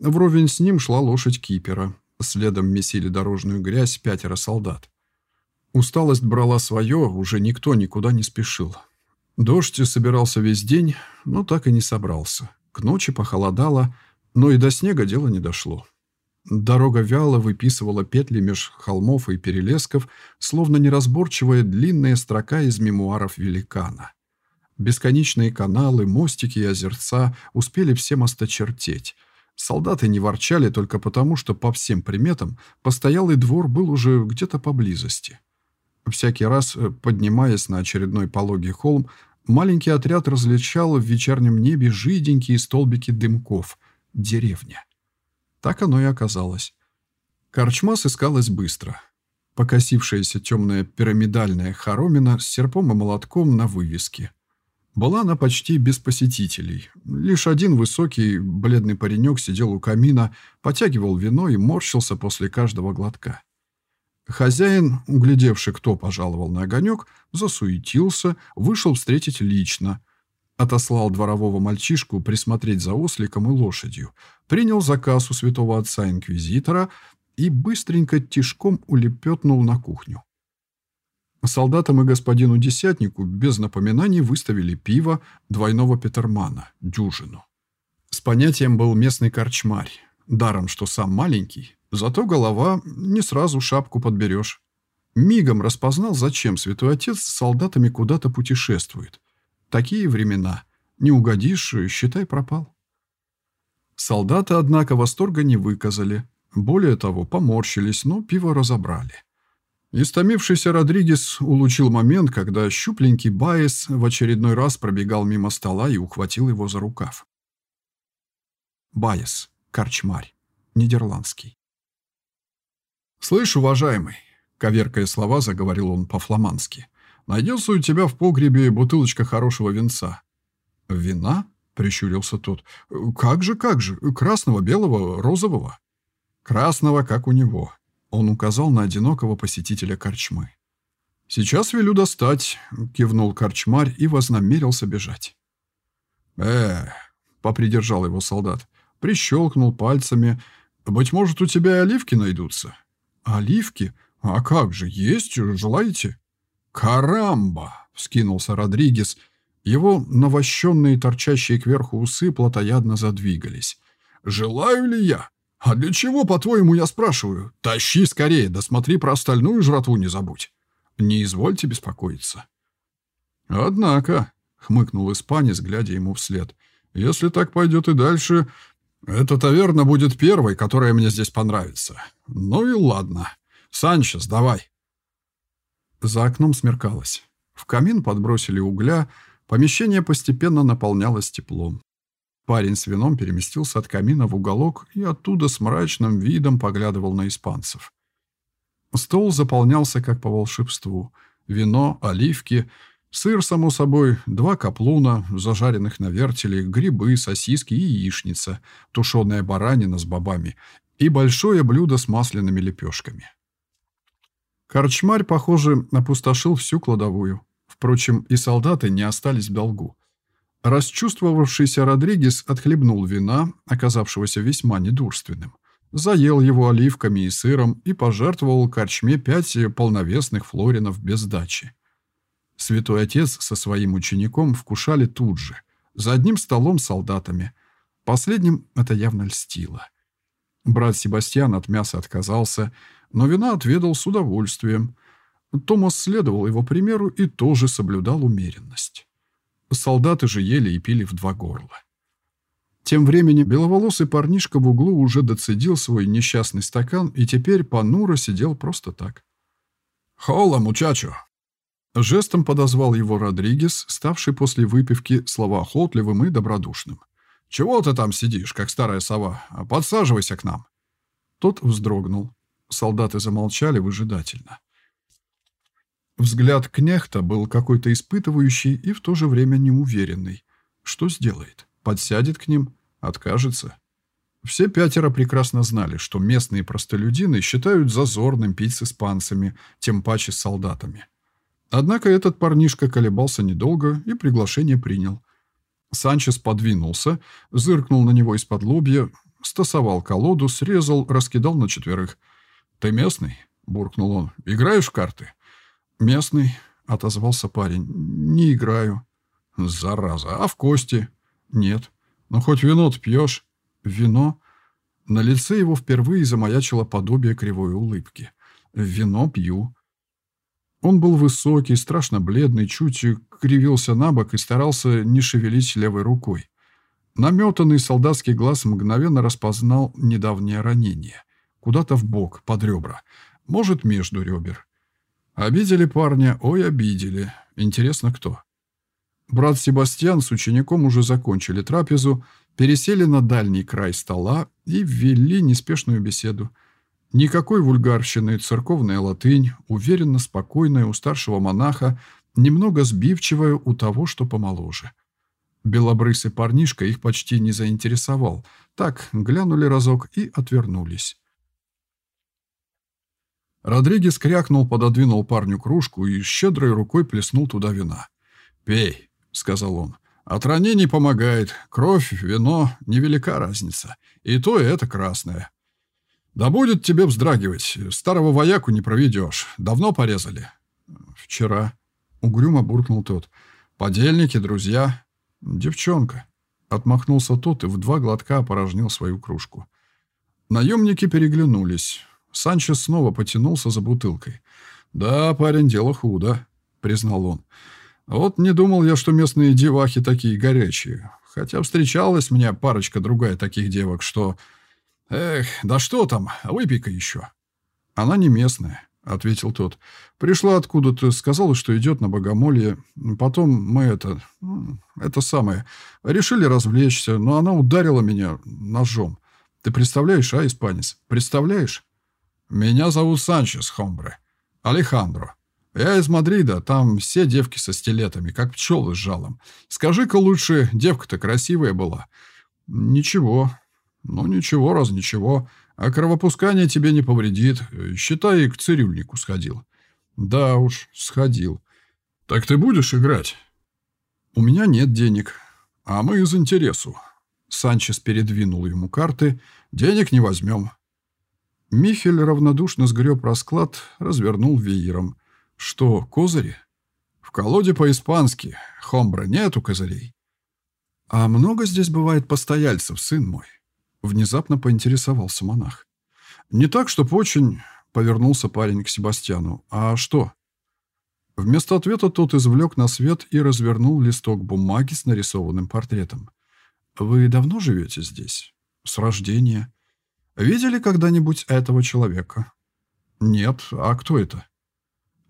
S1: Вровень с ним шла лошадь кипера. Следом месили дорожную грязь пятеро солдат. Усталость брала свое, уже никто никуда не спешил. Дождь собирался весь день, но так и не собрался. К ночи похолодало, но и до снега дело не дошло. Дорога вяло выписывала петли меж холмов и перелесков, словно неразборчивая длинная строка из мемуаров великана. Бесконечные каналы, мостики и озерца успели всем осточертеть. Солдаты не ворчали только потому, что по всем приметам постоялый двор был уже где-то поблизости. Всякий раз, э, поднимаясь на очередной пологий холм, маленький отряд различал в вечернем небе жиденькие столбики дымков — деревня. Так оно и оказалось. Корчма сыскалась быстро. Покосившаяся темная пирамидальная хоромина с серпом и молотком на вывеске. Была она почти без посетителей. Лишь один высокий, бледный паренек сидел у камина, потягивал вино и морщился после каждого глотка. Хозяин, углядевший, кто пожаловал на огонек, засуетился, вышел встретить лично, Отослал дворового мальчишку присмотреть за осликом и лошадью, принял заказ у святого отца-инквизитора и быстренько тишком улепетнул на кухню. Солдатам и господину Десятнику без напоминаний выставили пиво двойного Петермана, дюжину. С понятием был местный корчмарь, даром, что сам маленький, зато голова не сразу шапку подберешь. Мигом распознал, зачем святой отец с солдатами куда-то путешествует – Такие времена. Не угодишь, считай, пропал. Солдаты, однако, восторга не выказали. Более того, поморщились, но пиво разобрали. Истомившийся Родригес улучил момент, когда щупленький Байес в очередной раз пробегал мимо стола и ухватил его за рукав. Байес, корчмарь, нидерландский. «Слышь, уважаемый», — коверкая слова, заговорил он по-фламандски, — Найдется у тебя в погребе бутылочка хорошего винца». «Вина?» — прищурился тот. «Как же, как же? Красного, белого, розового?» «Красного, как у него». Он указал на одинокого посетителя корчмы. «Сейчас велю достать», — кивнул корчмарь и вознамерился бежать. э попридержал его солдат, прищелкнул пальцами. «Быть может, у тебя оливки найдутся?» «Оливки? А как же, есть, желаете?» «Карамба!» — вскинулся Родригес. Его навощенные, торчащие кверху усы плотоядно задвигались. «Желаю ли я? А для чего, по-твоему, я спрашиваю? Тащи скорее, да смотри про остальную жратву не забудь». Не извольте беспокоиться». «Однако», — хмыкнул испанец, глядя ему вслед, — «если так пойдет и дальше, эта таверна будет первой, которая мне здесь понравится. Ну и ладно. Санчес, давай». За окном смеркалось. В камин подбросили угля, помещение постепенно наполнялось теплом. Парень с вином переместился от камина в уголок и оттуда с мрачным видом поглядывал на испанцев. Стол заполнялся как по волшебству. Вино, оливки, сыр, само собой, два каплуна, зажаренных на вертеле, грибы, сосиски и яичница, тушеная баранина с бобами и большое блюдо с масляными лепешками. Корчмарь, похоже, опустошил всю кладовую. Впрочем, и солдаты не остались в долгу. Расчувствовавшийся Родригес отхлебнул вина, оказавшегося весьма недурственным заел его оливками и сыром и пожертвовал корчме пять полновесных флоринов без дачи. Святой Отец со своим учеником вкушали тут же, за одним столом с солдатами. Последним это явно льстило. Брат Себастьян от мяса отказался, но вина отведал с удовольствием. Томас следовал его примеру и тоже соблюдал умеренность. Солдаты же ели и пили в два горла. Тем временем беловолосый парнишка в углу уже доцедил свой несчастный стакан и теперь понуро сидел просто так. «Хола, мучачо!» Жестом подозвал его Родригес, ставший после выпивки словоохотливым и добродушным. «Чего ты там сидишь, как старая сова? Подсаживайся к нам!» Тот вздрогнул. Солдаты замолчали выжидательно. Взгляд кнехта был какой-то испытывающий и в то же время неуверенный. Что сделает? Подсядет к ним? Откажется? Все пятеро прекрасно знали, что местные простолюдины считают зазорным пить с испанцами, тем паче с солдатами. Однако этот парнишка колебался недолго и приглашение принял. Санчес подвинулся, зыркнул на него из-под лобья, стасовал колоду, срезал, раскидал на четверых. «Ты местный?» — буркнул он. «Играешь в карты?» «Местный», — отозвался парень. «Не играю». «Зараза! А в кости?» «Нет». «Ну, хоть вино пьешь?» «Вино?» На лице его впервые замаячило подобие кривой улыбки. «Вино пью». Он был высокий, страшно бледный, чуть кривился на бок и старался не шевелить левой рукой. Наметанный солдатский глаз мгновенно распознал недавнее ранение. Куда-то в бок, под ребра. Может, между ребер. Обидели парня, ой, обидели. Интересно, кто? Брат Себастьян с учеником уже закончили трапезу, пересели на дальний край стола и ввели неспешную беседу. Никакой вульгарщины, церковная латынь, уверенно спокойная у старшего монаха, немного сбивчивая у того, что помоложе. Белобрысый парнишка их почти не заинтересовал. Так, глянули разок и отвернулись. Родригес крякнул, пододвинул парню кружку и щедрой рукой плеснул туда вина. «Пей, — сказал он. «От ранений помогает. Кровь, вино — невелика разница. И то, и это красное. Да будет тебе вздрагивать. Старого вояку не проведешь. Давно порезали?» «Вчера», — угрюмо буркнул тот. «Подельники, друзья. Девчонка». Отмахнулся тот и в два глотка опорожнил свою кружку. Наемники переглянулись. Санчес снова потянулся за бутылкой. «Да, парень, дело худо», — признал он. Вот не думал я, что местные девахи такие горячие. Хотя встречалась мне парочка другая таких девок, что... Эх, да что там, выпей-ка еще. Она не местная, ответил тот. Пришла откуда-то, сказала, что идет на богомолье. Потом мы это... Это самое... Решили развлечься, но она ударила меня ножом. Ты представляешь, а, испанец? Представляешь? Меня зовут Санчес Хомбре. Алехандро. Я из Мадрида, там все девки со стилетами, как пчелы с жалом. Скажи-ка лучше, девка-то красивая была. Ничего. Ну, ничего, раз ничего. А кровопускание тебе не повредит. Считай, к цирюльнику сходил. Да уж, сходил. Так ты будешь играть? У меня нет денег. А мы из интересу. Санчес передвинул ему карты. Денег не возьмем. Михель равнодушно сгреб расклад, развернул веером. Что, козыри? В колоде по-испански. Хомбра нету козырей. А много здесь бывает постояльцев, сын мой? Внезапно поинтересовался монах. Не так, чтоб очень... Повернулся парень к Себастьяну. А что? Вместо ответа тот извлек на свет и развернул листок бумаги с нарисованным портретом. «Вы давно живете здесь?» «С рождения». «Видели когда-нибудь этого человека?» «Нет. А кто это?»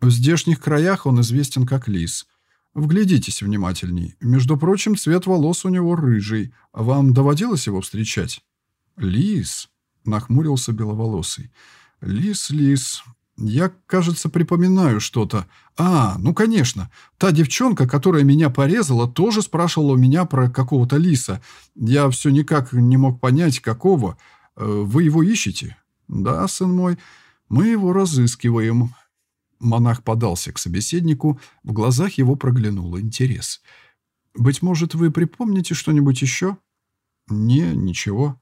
S1: В здешних краях он известен как лис. Вглядитесь внимательней. Между прочим, цвет волос у него рыжий. Вам доводилось его встречать? Лис, нахмурился беловолосый. Лис, лис. Я, кажется, припоминаю что-то. А, ну, конечно. Та девчонка, которая меня порезала, тоже спрашивала у меня про какого-то лиса. Я все никак не мог понять, какого. Э, вы его ищете? Да, сын мой, мы его разыскиваем. Монах подался к собеседнику, в глазах его проглянул интерес. «Быть может, вы припомните что-нибудь еще?» «Не, ничего».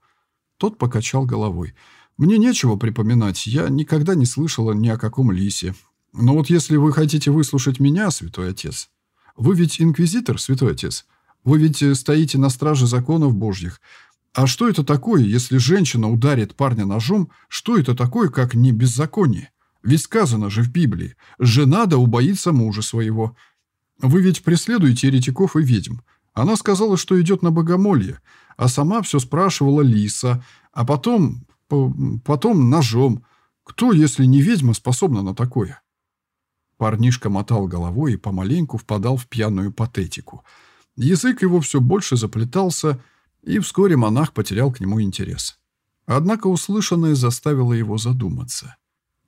S1: Тот покачал головой. «Мне нечего припоминать, я никогда не слышала ни о каком лисе. Но вот если вы хотите выслушать меня, святой отец... Вы ведь инквизитор, святой отец? Вы ведь стоите на страже законов божьих. А что это такое, если женщина ударит парня ножом? Что это такое, как не беззаконие? Ведь сказано же в Библии, жена да убоится мужа своего. Вы ведь преследуете еретиков и ведьм. Она сказала, что идет на богомолье, а сама все спрашивала лиса, а потом, потом ножом. Кто, если не ведьма, способна на такое? Парнишка мотал головой и помаленьку впадал в пьяную патетику. Язык его все больше заплетался, и вскоре монах потерял к нему интерес. Однако услышанное заставило его задуматься.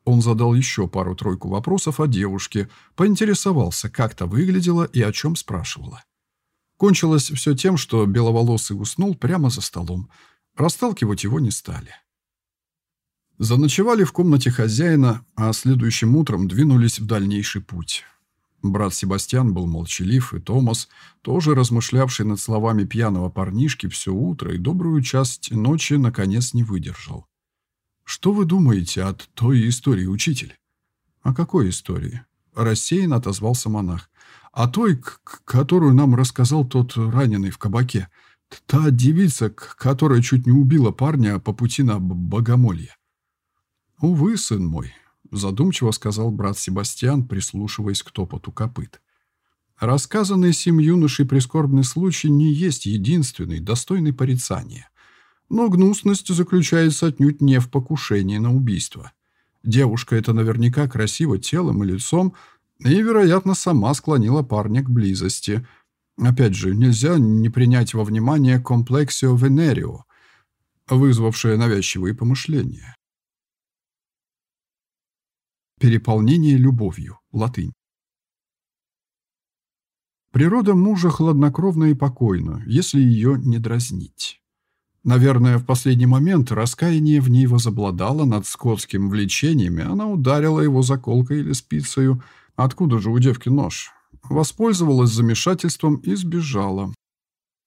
S1: Он задал еще пару-тройку вопросов о девушке, поинтересовался, как то выглядела и о чем спрашивала. Кончилось все тем, что беловолосый уснул прямо за столом. Расталкивать его не стали. Заночевали в комнате хозяина, а следующим утром двинулись в дальнейший путь. Брат Себастьян был молчалив, и Томас, тоже размышлявший над словами пьяного парнишки все утро и добрую часть ночи, наконец не выдержал. «Что вы думаете от той истории, учитель?» «О какой истории?» Рассеянно отозвался монах. «О той, которую нам рассказал тот раненый в кабаке. Та девица, которая чуть не убила парня по пути на богомолье». «Увы, сын мой», — задумчиво сказал брат Себастьян, прислушиваясь к топоту копыт. «Рассказанный сим юношей прискорбный случай не есть единственный, достойный порицания. Но гнусность заключается отнюдь не в покушении на убийство. Девушка эта наверняка красива телом и лицом, и, вероятно, сама склонила парня к близости. Опять же, нельзя не принять во внимание комплексио венерио, вызвавшее навязчивые помышления. Переполнение любовью. Латынь. Природа мужа хладнокровна и покойна, если ее не дразнить. Наверное, в последний момент раскаяние в ней возобладало над скотским влечениями. Она ударила его заколкой или спицею. Откуда же у девки нож? Воспользовалась замешательством и сбежала.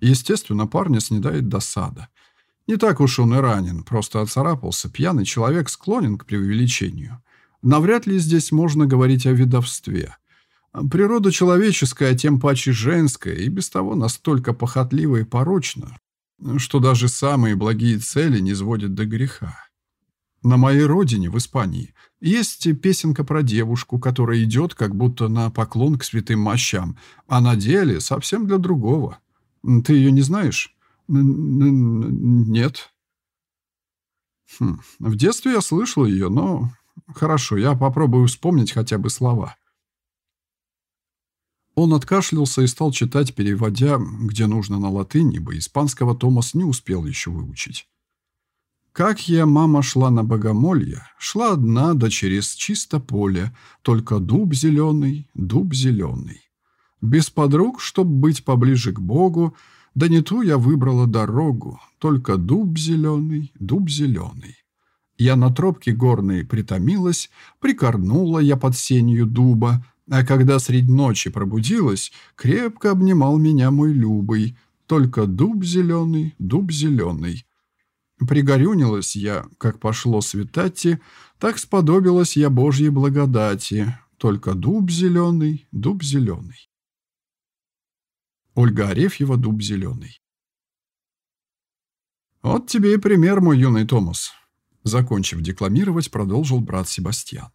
S1: Естественно, парня снедает досада. Не так уж он и ранен, просто оцарапался. Пьяный человек склонен к преувеличению. Навряд ли здесь можно говорить о видовстве. Природа человеческая, тем паче женская, и без того настолько похотлива и порочна, что даже самые благие цели не сводят до греха. На моей родине, в Испании, есть песенка про девушку, которая идет как будто на поклон к святым мощам, а на деле совсем для другого. Ты ее не знаешь? Нет. Хм. В детстве я слышал ее, но... Хорошо, я попробую вспомнить хотя бы слова. Он откашлялся и стал читать, переводя, где нужно на латынь, ибо испанского Томас не успел еще выучить. Как я, мама, шла на богомолье, шла одна, да через чисто поле, только дуб зеленый, дуб зеленый. Без подруг, чтоб быть поближе к Богу, да не ту я выбрала дорогу, только дуб зеленый, дуб зеленый. Я на тропке горной притомилась, прикорнула я под сенью дуба, а когда средь ночи пробудилась, крепко обнимал меня мой любый, только дуб зеленый, дуб зеленый. Пригорюнилась я, как пошло светати, так сподобилась я Божьей благодати, только дуб зеленый, дуб зеленый. Ольга Арефьева «Дуб зеленый». «Вот тебе и пример, мой юный Томас», — закончив декламировать, продолжил брат Себастьян.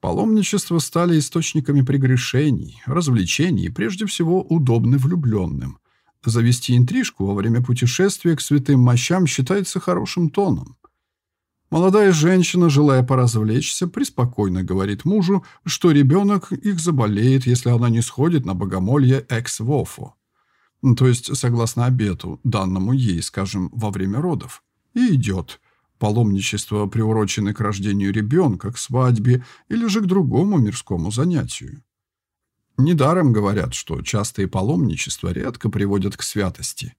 S1: «Паломничество стали источниками прегрешений, развлечений и, прежде всего, удобны влюбленным. Завести интрижку во время путешествия к святым мощам считается хорошим тоном. Молодая женщина, желая поразвлечься, преспокойно говорит мужу, что ребенок их заболеет, если она не сходит на богомолье экс-вофу. Ну, то есть согласно обету, данному ей, скажем, во время родов, и идет. Паломничество приурочено к рождению ребенка, к свадьбе или же к другому мирскому занятию. Недаром говорят, что частые паломничества редко приводят к святости.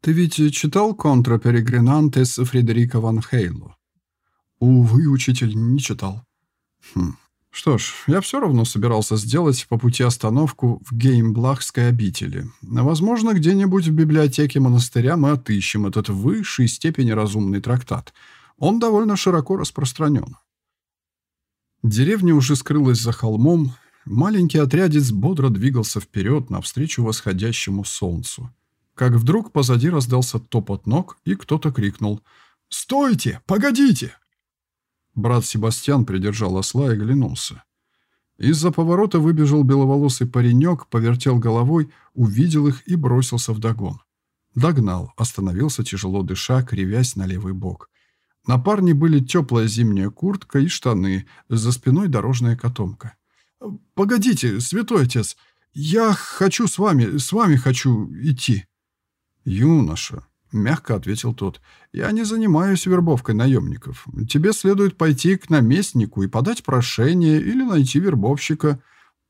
S1: Ты ведь читал «Контра Перегринантес» Фредерика ван Хейлу? Увы, учитель, не читал. Хм, что ж, я все равно собирался сделать по пути остановку в Геймблахской обители. Возможно, где-нибудь в библиотеке монастыря мы отыщем этот в высшей степени разумный трактат. Он довольно широко распространен. Деревня уже скрылась за холмом. Маленький отрядец бодро двигался вперед навстречу восходящему солнцу. Как вдруг позади раздался топот ног, и кто-то крикнул «Стойте! Погодите!» Брат Себастьян придержал осла и глянулся. Из-за поворота выбежал беловолосый паренек, повертел головой, увидел их и бросился в догон. Догнал, остановился, тяжело дыша, кривясь на левый бок. На парне были теплая зимняя куртка и штаны, за спиной дорожная котомка. «Погодите, святой отец, я хочу с вами, с вами хочу идти». «Юноша», — мягко ответил тот. «Я не занимаюсь вербовкой наемников. Тебе следует пойти к наместнику и подать прошение или найти вербовщика».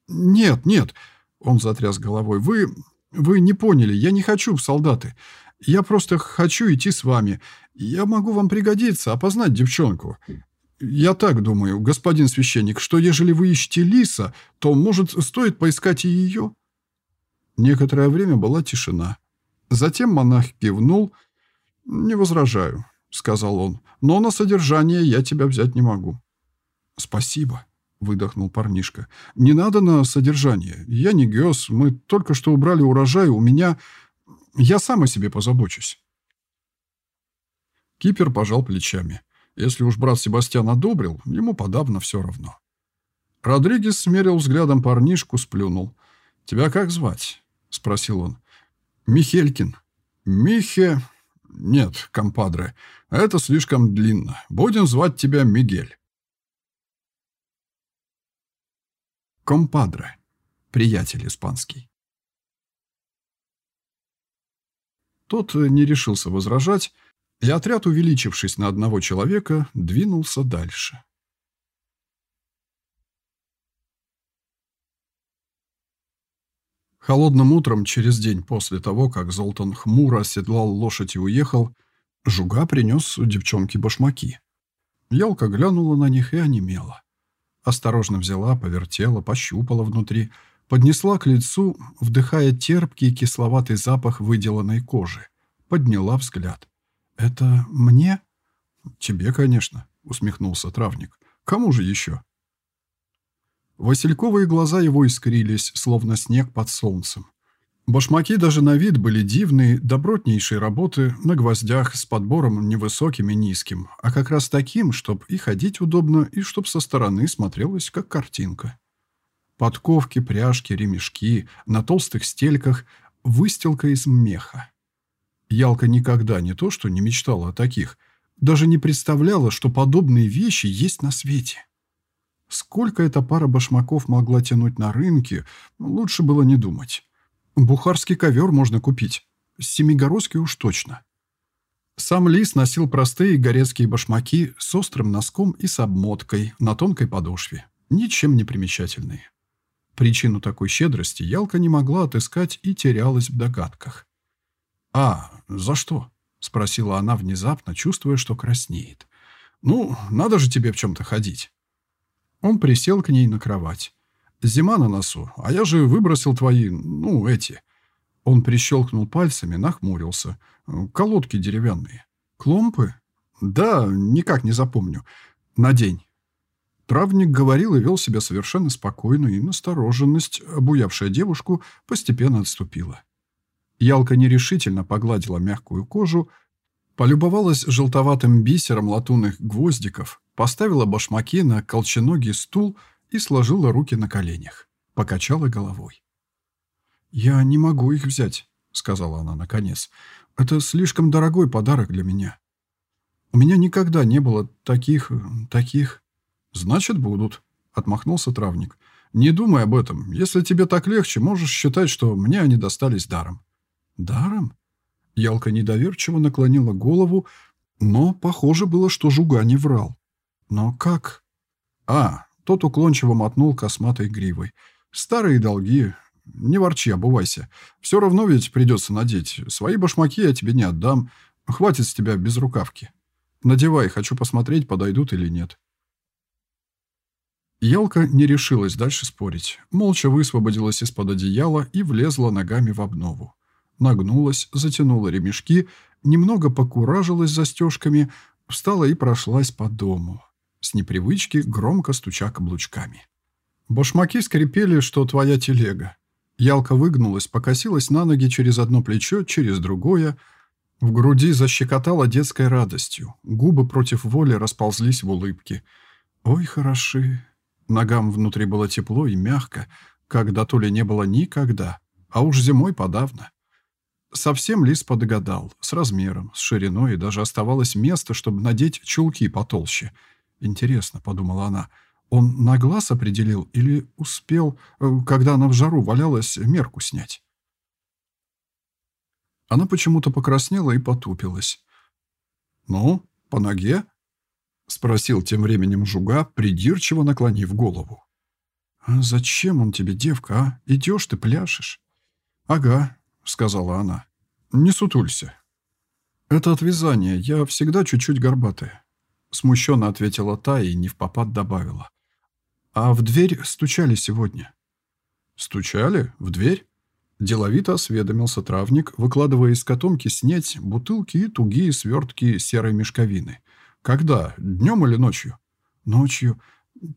S1: «Нет, нет», — он затряс головой. «Вы... вы не поняли. Я не хочу в солдаты. Я просто хочу идти с вами. Я могу вам пригодиться, опознать девчонку. Я так думаю, господин священник, что ежели вы ищете лиса, то, может, стоит поискать и ее?» Некоторое время была тишина. Затем монах кивнул. «Не возражаю», — сказал он, — «но на содержание я тебя взять не могу». «Спасибо», — выдохнул парнишка. «Не надо на содержание. Я не гёс, мы только что убрали урожай, у меня... Я сам о себе позабочусь». Кипер пожал плечами. Если уж брат Себастьян одобрил, ему подавно все равно. Родригес смерил взглядом парнишку, сплюнул. «Тебя как звать?» — спросил он. Михелькин. Михе... Нет, компадре, это слишком длинно. Будем звать тебя Мигель. Компадре. Приятель испанский. Тот не решился возражать, и отряд, увеличившись на одного человека, двинулся дальше. Холодным утром, через день после того, как Золтан хмуро оседлал лошадь и уехал, Жуга принес девчонке башмаки. Ялка глянула на них и онемела. Осторожно взяла, повертела, пощупала внутри, поднесла к лицу, вдыхая терпкий кисловатый запах выделанной кожи. Подняла взгляд. «Это мне?» «Тебе, конечно», — усмехнулся травник. «Кому же еще?» Васильковые глаза его искрились, словно снег под солнцем. Башмаки даже на вид были дивные, добротнейшие работы, на гвоздях, с подбором невысоким и низким, а как раз таким, чтоб и ходить удобно, и чтоб со стороны смотрелось, как картинка. Подковки, пряжки, ремешки, на толстых стельках, выстилка из меха. Ялка никогда не то, что не мечтала о таких, даже не представляла, что подобные вещи есть на свете. Сколько эта пара башмаков могла тянуть на рынке, лучше было не думать. Бухарский ковер можно купить. Семигородский уж точно. Сам Лис носил простые горецкие башмаки с острым носком и с обмоткой на тонкой подошве, ничем не примечательные. Причину такой щедрости Ялка не могла отыскать и терялась в догадках. «А, за что?» — спросила она внезапно, чувствуя, что краснеет. «Ну, надо же тебе в чем-то ходить». Он присел к ней на кровать. «Зима на носу, а я же выбросил твои, ну, эти». Он прищелкнул пальцами, нахмурился. «Колодки деревянные». «Кломпы?» «Да, никак не запомню. Надень». Травник говорил и вел себя совершенно спокойно, и настороженность, обуявшая девушку, постепенно отступила. Ялка нерешительно погладила мягкую кожу, полюбовалась желтоватым бисером латунных гвоздиков, поставила башмаки на колченогий стул и сложила руки на коленях. Покачала головой. «Я не могу их взять», — сказала она наконец. «Это слишком дорогой подарок для меня. У меня никогда не было таких... таких...» «Значит, будут», — отмахнулся травник. «Не думай об этом. Если тебе так легче, можешь считать, что мне они достались даром». «Даром?» Ялка недоверчиво наклонила голову, но похоже было, что Жуга не врал. «Но как?» «А, тот уклончиво мотнул косматой гривой. Старые долги. Не ворчи, обувайся. Все равно ведь придется надеть. Свои башмаки я тебе не отдам. Хватит с тебя без рукавки. Надевай, хочу посмотреть, подойдут или нет». Ялка не решилась дальше спорить. Молча высвободилась из-под одеяла и влезла ногами в обнову. Нагнулась, затянула ремешки, немного покуражилась застежками, встала и прошлась по дому. С непривычки громко стуча каблучками. Башмаки скрипели, что твоя телега. Ялка выгнулась, покосилась на ноги через одно плечо, через другое. В груди защекотала детской радостью. Губы против воли расползлись в улыбке. «Ой, хороши, Ногам внутри было тепло и мягко, когда то ли не было никогда, а уж зимой подавно. Совсем лис подгадал, с размером, с шириной, и даже оставалось место, чтобы надеть чулки потолще. «Интересно», — подумала она, — «он на глаз определил или успел, э, когда она в жару валялась, мерку снять?» Она почему-то покраснела и потупилась. «Ну, по ноге?» — спросил тем временем Жуга, придирчиво наклонив голову. «А зачем он тебе, девка, а? Идешь ты, пляшешь?» «Ага», — сказала она. «Не сутулься». «Это от вязания. Я всегда чуть-чуть горбатая», — смущенно ответила та и не в попад добавила. «А в дверь стучали сегодня». «Стучали? В дверь?» Деловито осведомился травник, выкладывая из котомки снеть бутылки и тугие свертки серой мешковины. «Когда? Днем или ночью?» «Ночью.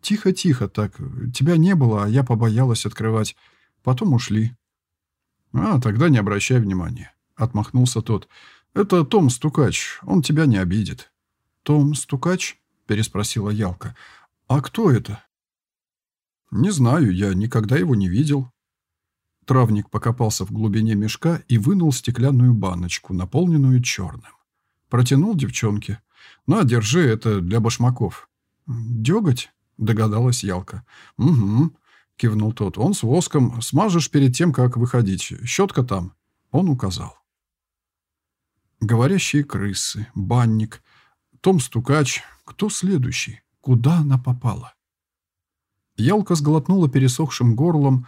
S1: Тихо-тихо так. Тебя не было, а я побоялась открывать. Потом ушли». «А, тогда не обращай внимания», — отмахнулся тот. «Это Том Стукач. Он тебя не обидит». «Том Стукач?» — переспросила Ялка. «А кто это?» «Не знаю, я никогда его не видел». Травник покопался в глубине мешка и вынул стеклянную баночку, наполненную черным. Протянул девчонке. «На, держи, это для башмаков». «Деготь?» — догадалась Ялка. «Угу», — кивнул тот. «Он с воском. Смажешь перед тем, как выходить. Щетка там». Он указал. Говорящие крысы, банник, Том Стукач. Кто следующий? Куда она попала? Ялка сглотнула пересохшим горлом,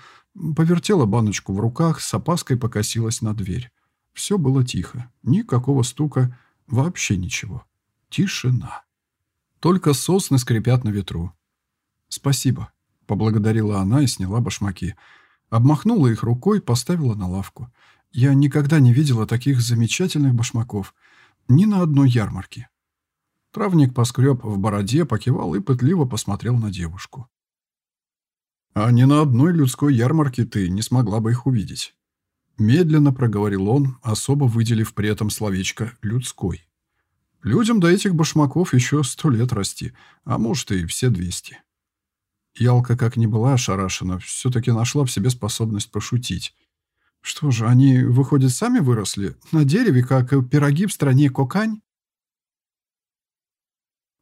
S1: повертела баночку в руках, с опаской покосилась на дверь. Все было тихо. Никакого стука, вообще ничего. Тишина. Только сосны скрипят на ветру. «Спасибо», — поблагодарила она и сняла башмаки. Обмахнула их рукой, поставила на лавку. Я никогда не видела таких замечательных башмаков. Ни на одной ярмарке. Травник поскреб в бороде, покивал и пытливо посмотрел на девушку. «А ни на одной людской ярмарке ты не смогла бы их увидеть». Медленно проговорил он, особо выделив при этом словечко «людской». Людям до этих башмаков еще сто лет расти, а может и все двести. Ялка, как ни была ошарашена, все-таки нашла в себе способность пошутить. Что же, они, выходят сами выросли? На дереве, как пироги в стране Кокань?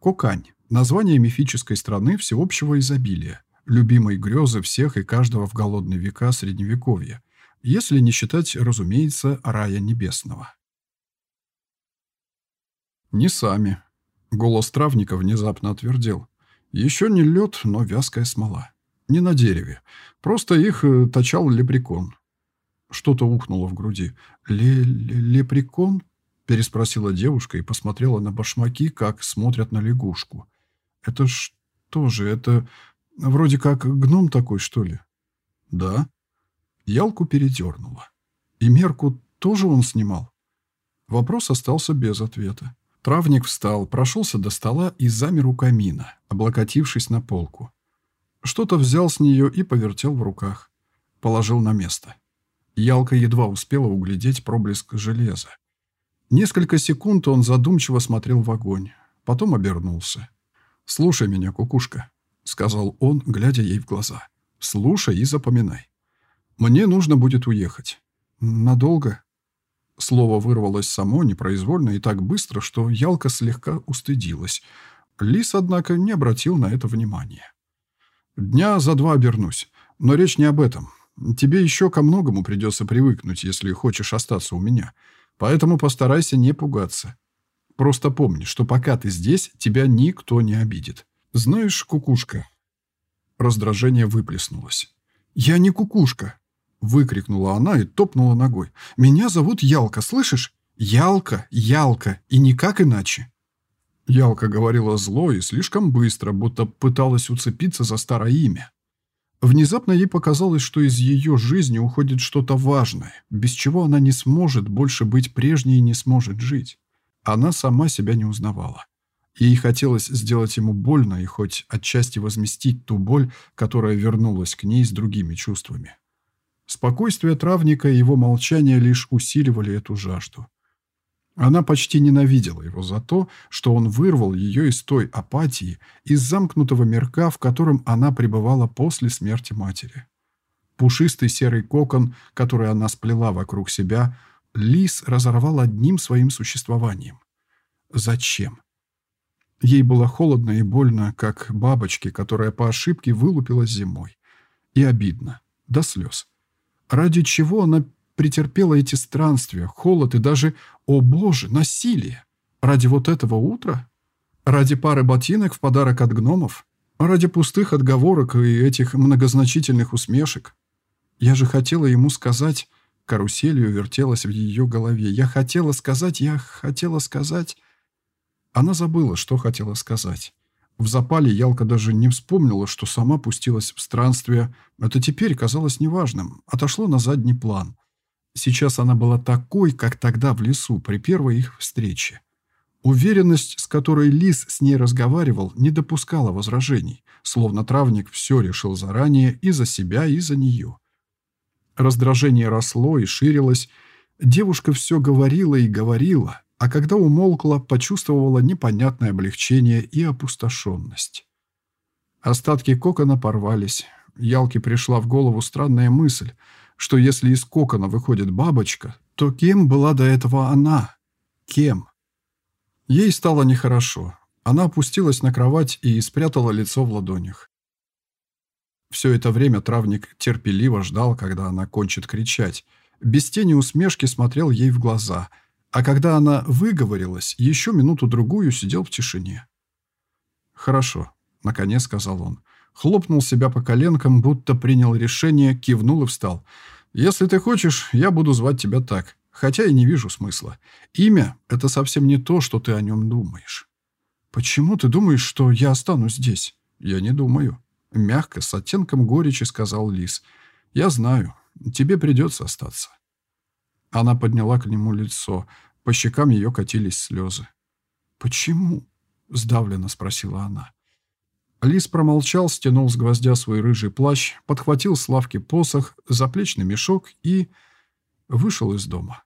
S1: Кокань – название мифической страны всеобщего изобилия, любимой грезы всех и каждого в голодные века Средневековья, если не считать, разумеется, рая небесного. «Не сами». Голос травника внезапно отвердел. «Еще не лед, но вязкая смола. Не на дереве. Просто их э, точал лепрекон». Что-то ухнуло в груди. «Ле «Лепрекон?» — переспросила девушка и посмотрела на башмаки, как смотрят на лягушку. «Это что же? Это вроде как гном такой, что ли?» «Да». Ялку передернула. «И мерку тоже он снимал?» Вопрос остался без ответа. Травник встал, прошелся до стола и замер у камина, облокотившись на полку. Что-то взял с нее и повертел в руках. Положил на место. Ялка едва успела углядеть проблеск железа. Несколько секунд он задумчиво смотрел в огонь, потом обернулся. «Слушай меня, кукушка», — сказал он, глядя ей в глаза. «Слушай и запоминай. Мне нужно будет уехать. Надолго?» Слово вырвалось само, непроизвольно и так быстро, что Ялка слегка устыдилась. Лис, однако, не обратил на это внимания. «Дня за два обернусь. Но речь не об этом. Тебе еще ко многому придется привыкнуть, если хочешь остаться у меня. Поэтому постарайся не пугаться. Просто помни, что пока ты здесь, тебя никто не обидит. Знаешь, кукушка...» Раздражение выплеснулось. «Я не кукушка!» Выкрикнула она и топнула ногой. «Меня зовут Ялка, слышишь? Ялка, Ялка, и никак иначе!» Ялка говорила зло и слишком быстро, будто пыталась уцепиться за старое имя. Внезапно ей показалось, что из ее жизни уходит что-то важное, без чего она не сможет больше быть прежней и не сможет жить. Она сама себя не узнавала. Ей хотелось сделать ему больно и хоть отчасти возместить ту боль, которая вернулась к ней с другими чувствами. Спокойствие травника и его молчание лишь усиливали эту жажду. Она почти ненавидела его за то, что он вырвал ее из той апатии, из замкнутого мирка, в котором она пребывала после смерти матери. Пушистый серый кокон, который она сплела вокруг себя, лис разорвал одним своим существованием. Зачем? Ей было холодно и больно, как бабочке, которая по ошибке вылупилась зимой. И обидно, до слез. Ради чего она претерпела эти странствия, холод и даже, о боже, насилие? Ради вот этого утра? Ради пары ботинок в подарок от гномов? Ради пустых отговорок и этих многозначительных усмешек? Я же хотела ему сказать... Каруселью вертелась в ее голове. Я хотела сказать, я хотела сказать... Она забыла, что хотела сказать. В запале Ялка даже не вспомнила, что сама пустилась в странствие. Это теперь казалось неважным, отошло на задний план. Сейчас она была такой, как тогда в лесу, при первой их встрече. Уверенность, с которой Лис с ней разговаривал, не допускала возражений, словно травник все решил заранее и за себя, и за нее. Раздражение росло и ширилось. Девушка все говорила и говорила, а когда умолкла, почувствовала непонятное облегчение и опустошенность. Остатки кокона порвались. Ялке пришла в голову странная мысль, что если из кокона выходит бабочка, то кем была до этого она? Кем? Ей стало нехорошо. Она опустилась на кровать и спрятала лицо в ладонях. Все это время травник терпеливо ждал, когда она кончит кричать. Без тени усмешки смотрел ей в глаза – а когда она выговорилась, еще минуту-другую сидел в тишине. «Хорошо», — наконец сказал он. Хлопнул себя по коленкам, будто принял решение, кивнул и встал. «Если ты хочешь, я буду звать тебя так, хотя и не вижу смысла. Имя — это совсем не то, что ты о нем думаешь». «Почему ты думаешь, что я останусь здесь?» «Я не думаю», — мягко, с оттенком горечи сказал Лис. «Я знаю, тебе придется остаться». Она подняла к нему лицо. По щекам ее катились слезы. «Почему?» — сдавленно спросила она. Лис промолчал, стянул с гвоздя свой рыжий плащ, подхватил с лавки посох, заплечный мешок и вышел из дома.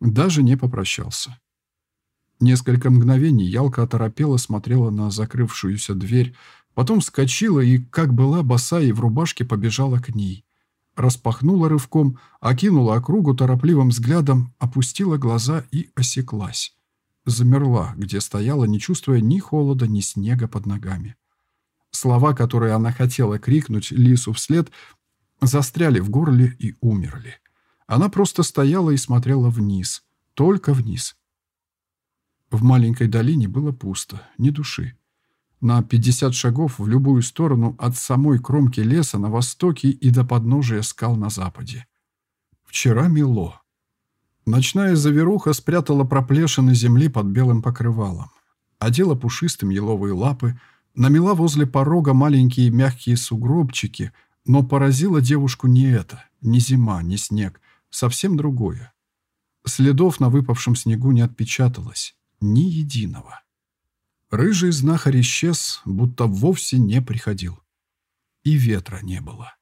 S1: Даже не попрощался. Несколько мгновений Ялка оторопела смотрела на закрывшуюся дверь, потом вскочила и, как была босая и в рубашке, побежала к ней распахнула рывком, окинула округу торопливым взглядом, опустила глаза и осеклась. Замерла, где стояла, не чувствуя ни холода, ни снега под ногами. Слова, которые она хотела крикнуть лису вслед, застряли в горле и умерли. Она просто стояла и смотрела вниз, только вниз. В маленькой долине было пусто, ни души. На 50 шагов в любую сторону от самой кромки леса на востоке и до подножия скал на западе. Вчера мело. Ночная заверуха спрятала проплешины земли под белым покрывалом. Одела пушистым еловые лапы, намела возле порога маленькие мягкие сугробчики, но поразило девушку не это, не зима, не снег, совсем другое. Следов на выпавшем снегу не отпечаталось, ни единого. Рыжий знахарь исчез, будто вовсе не приходил. И ветра не было.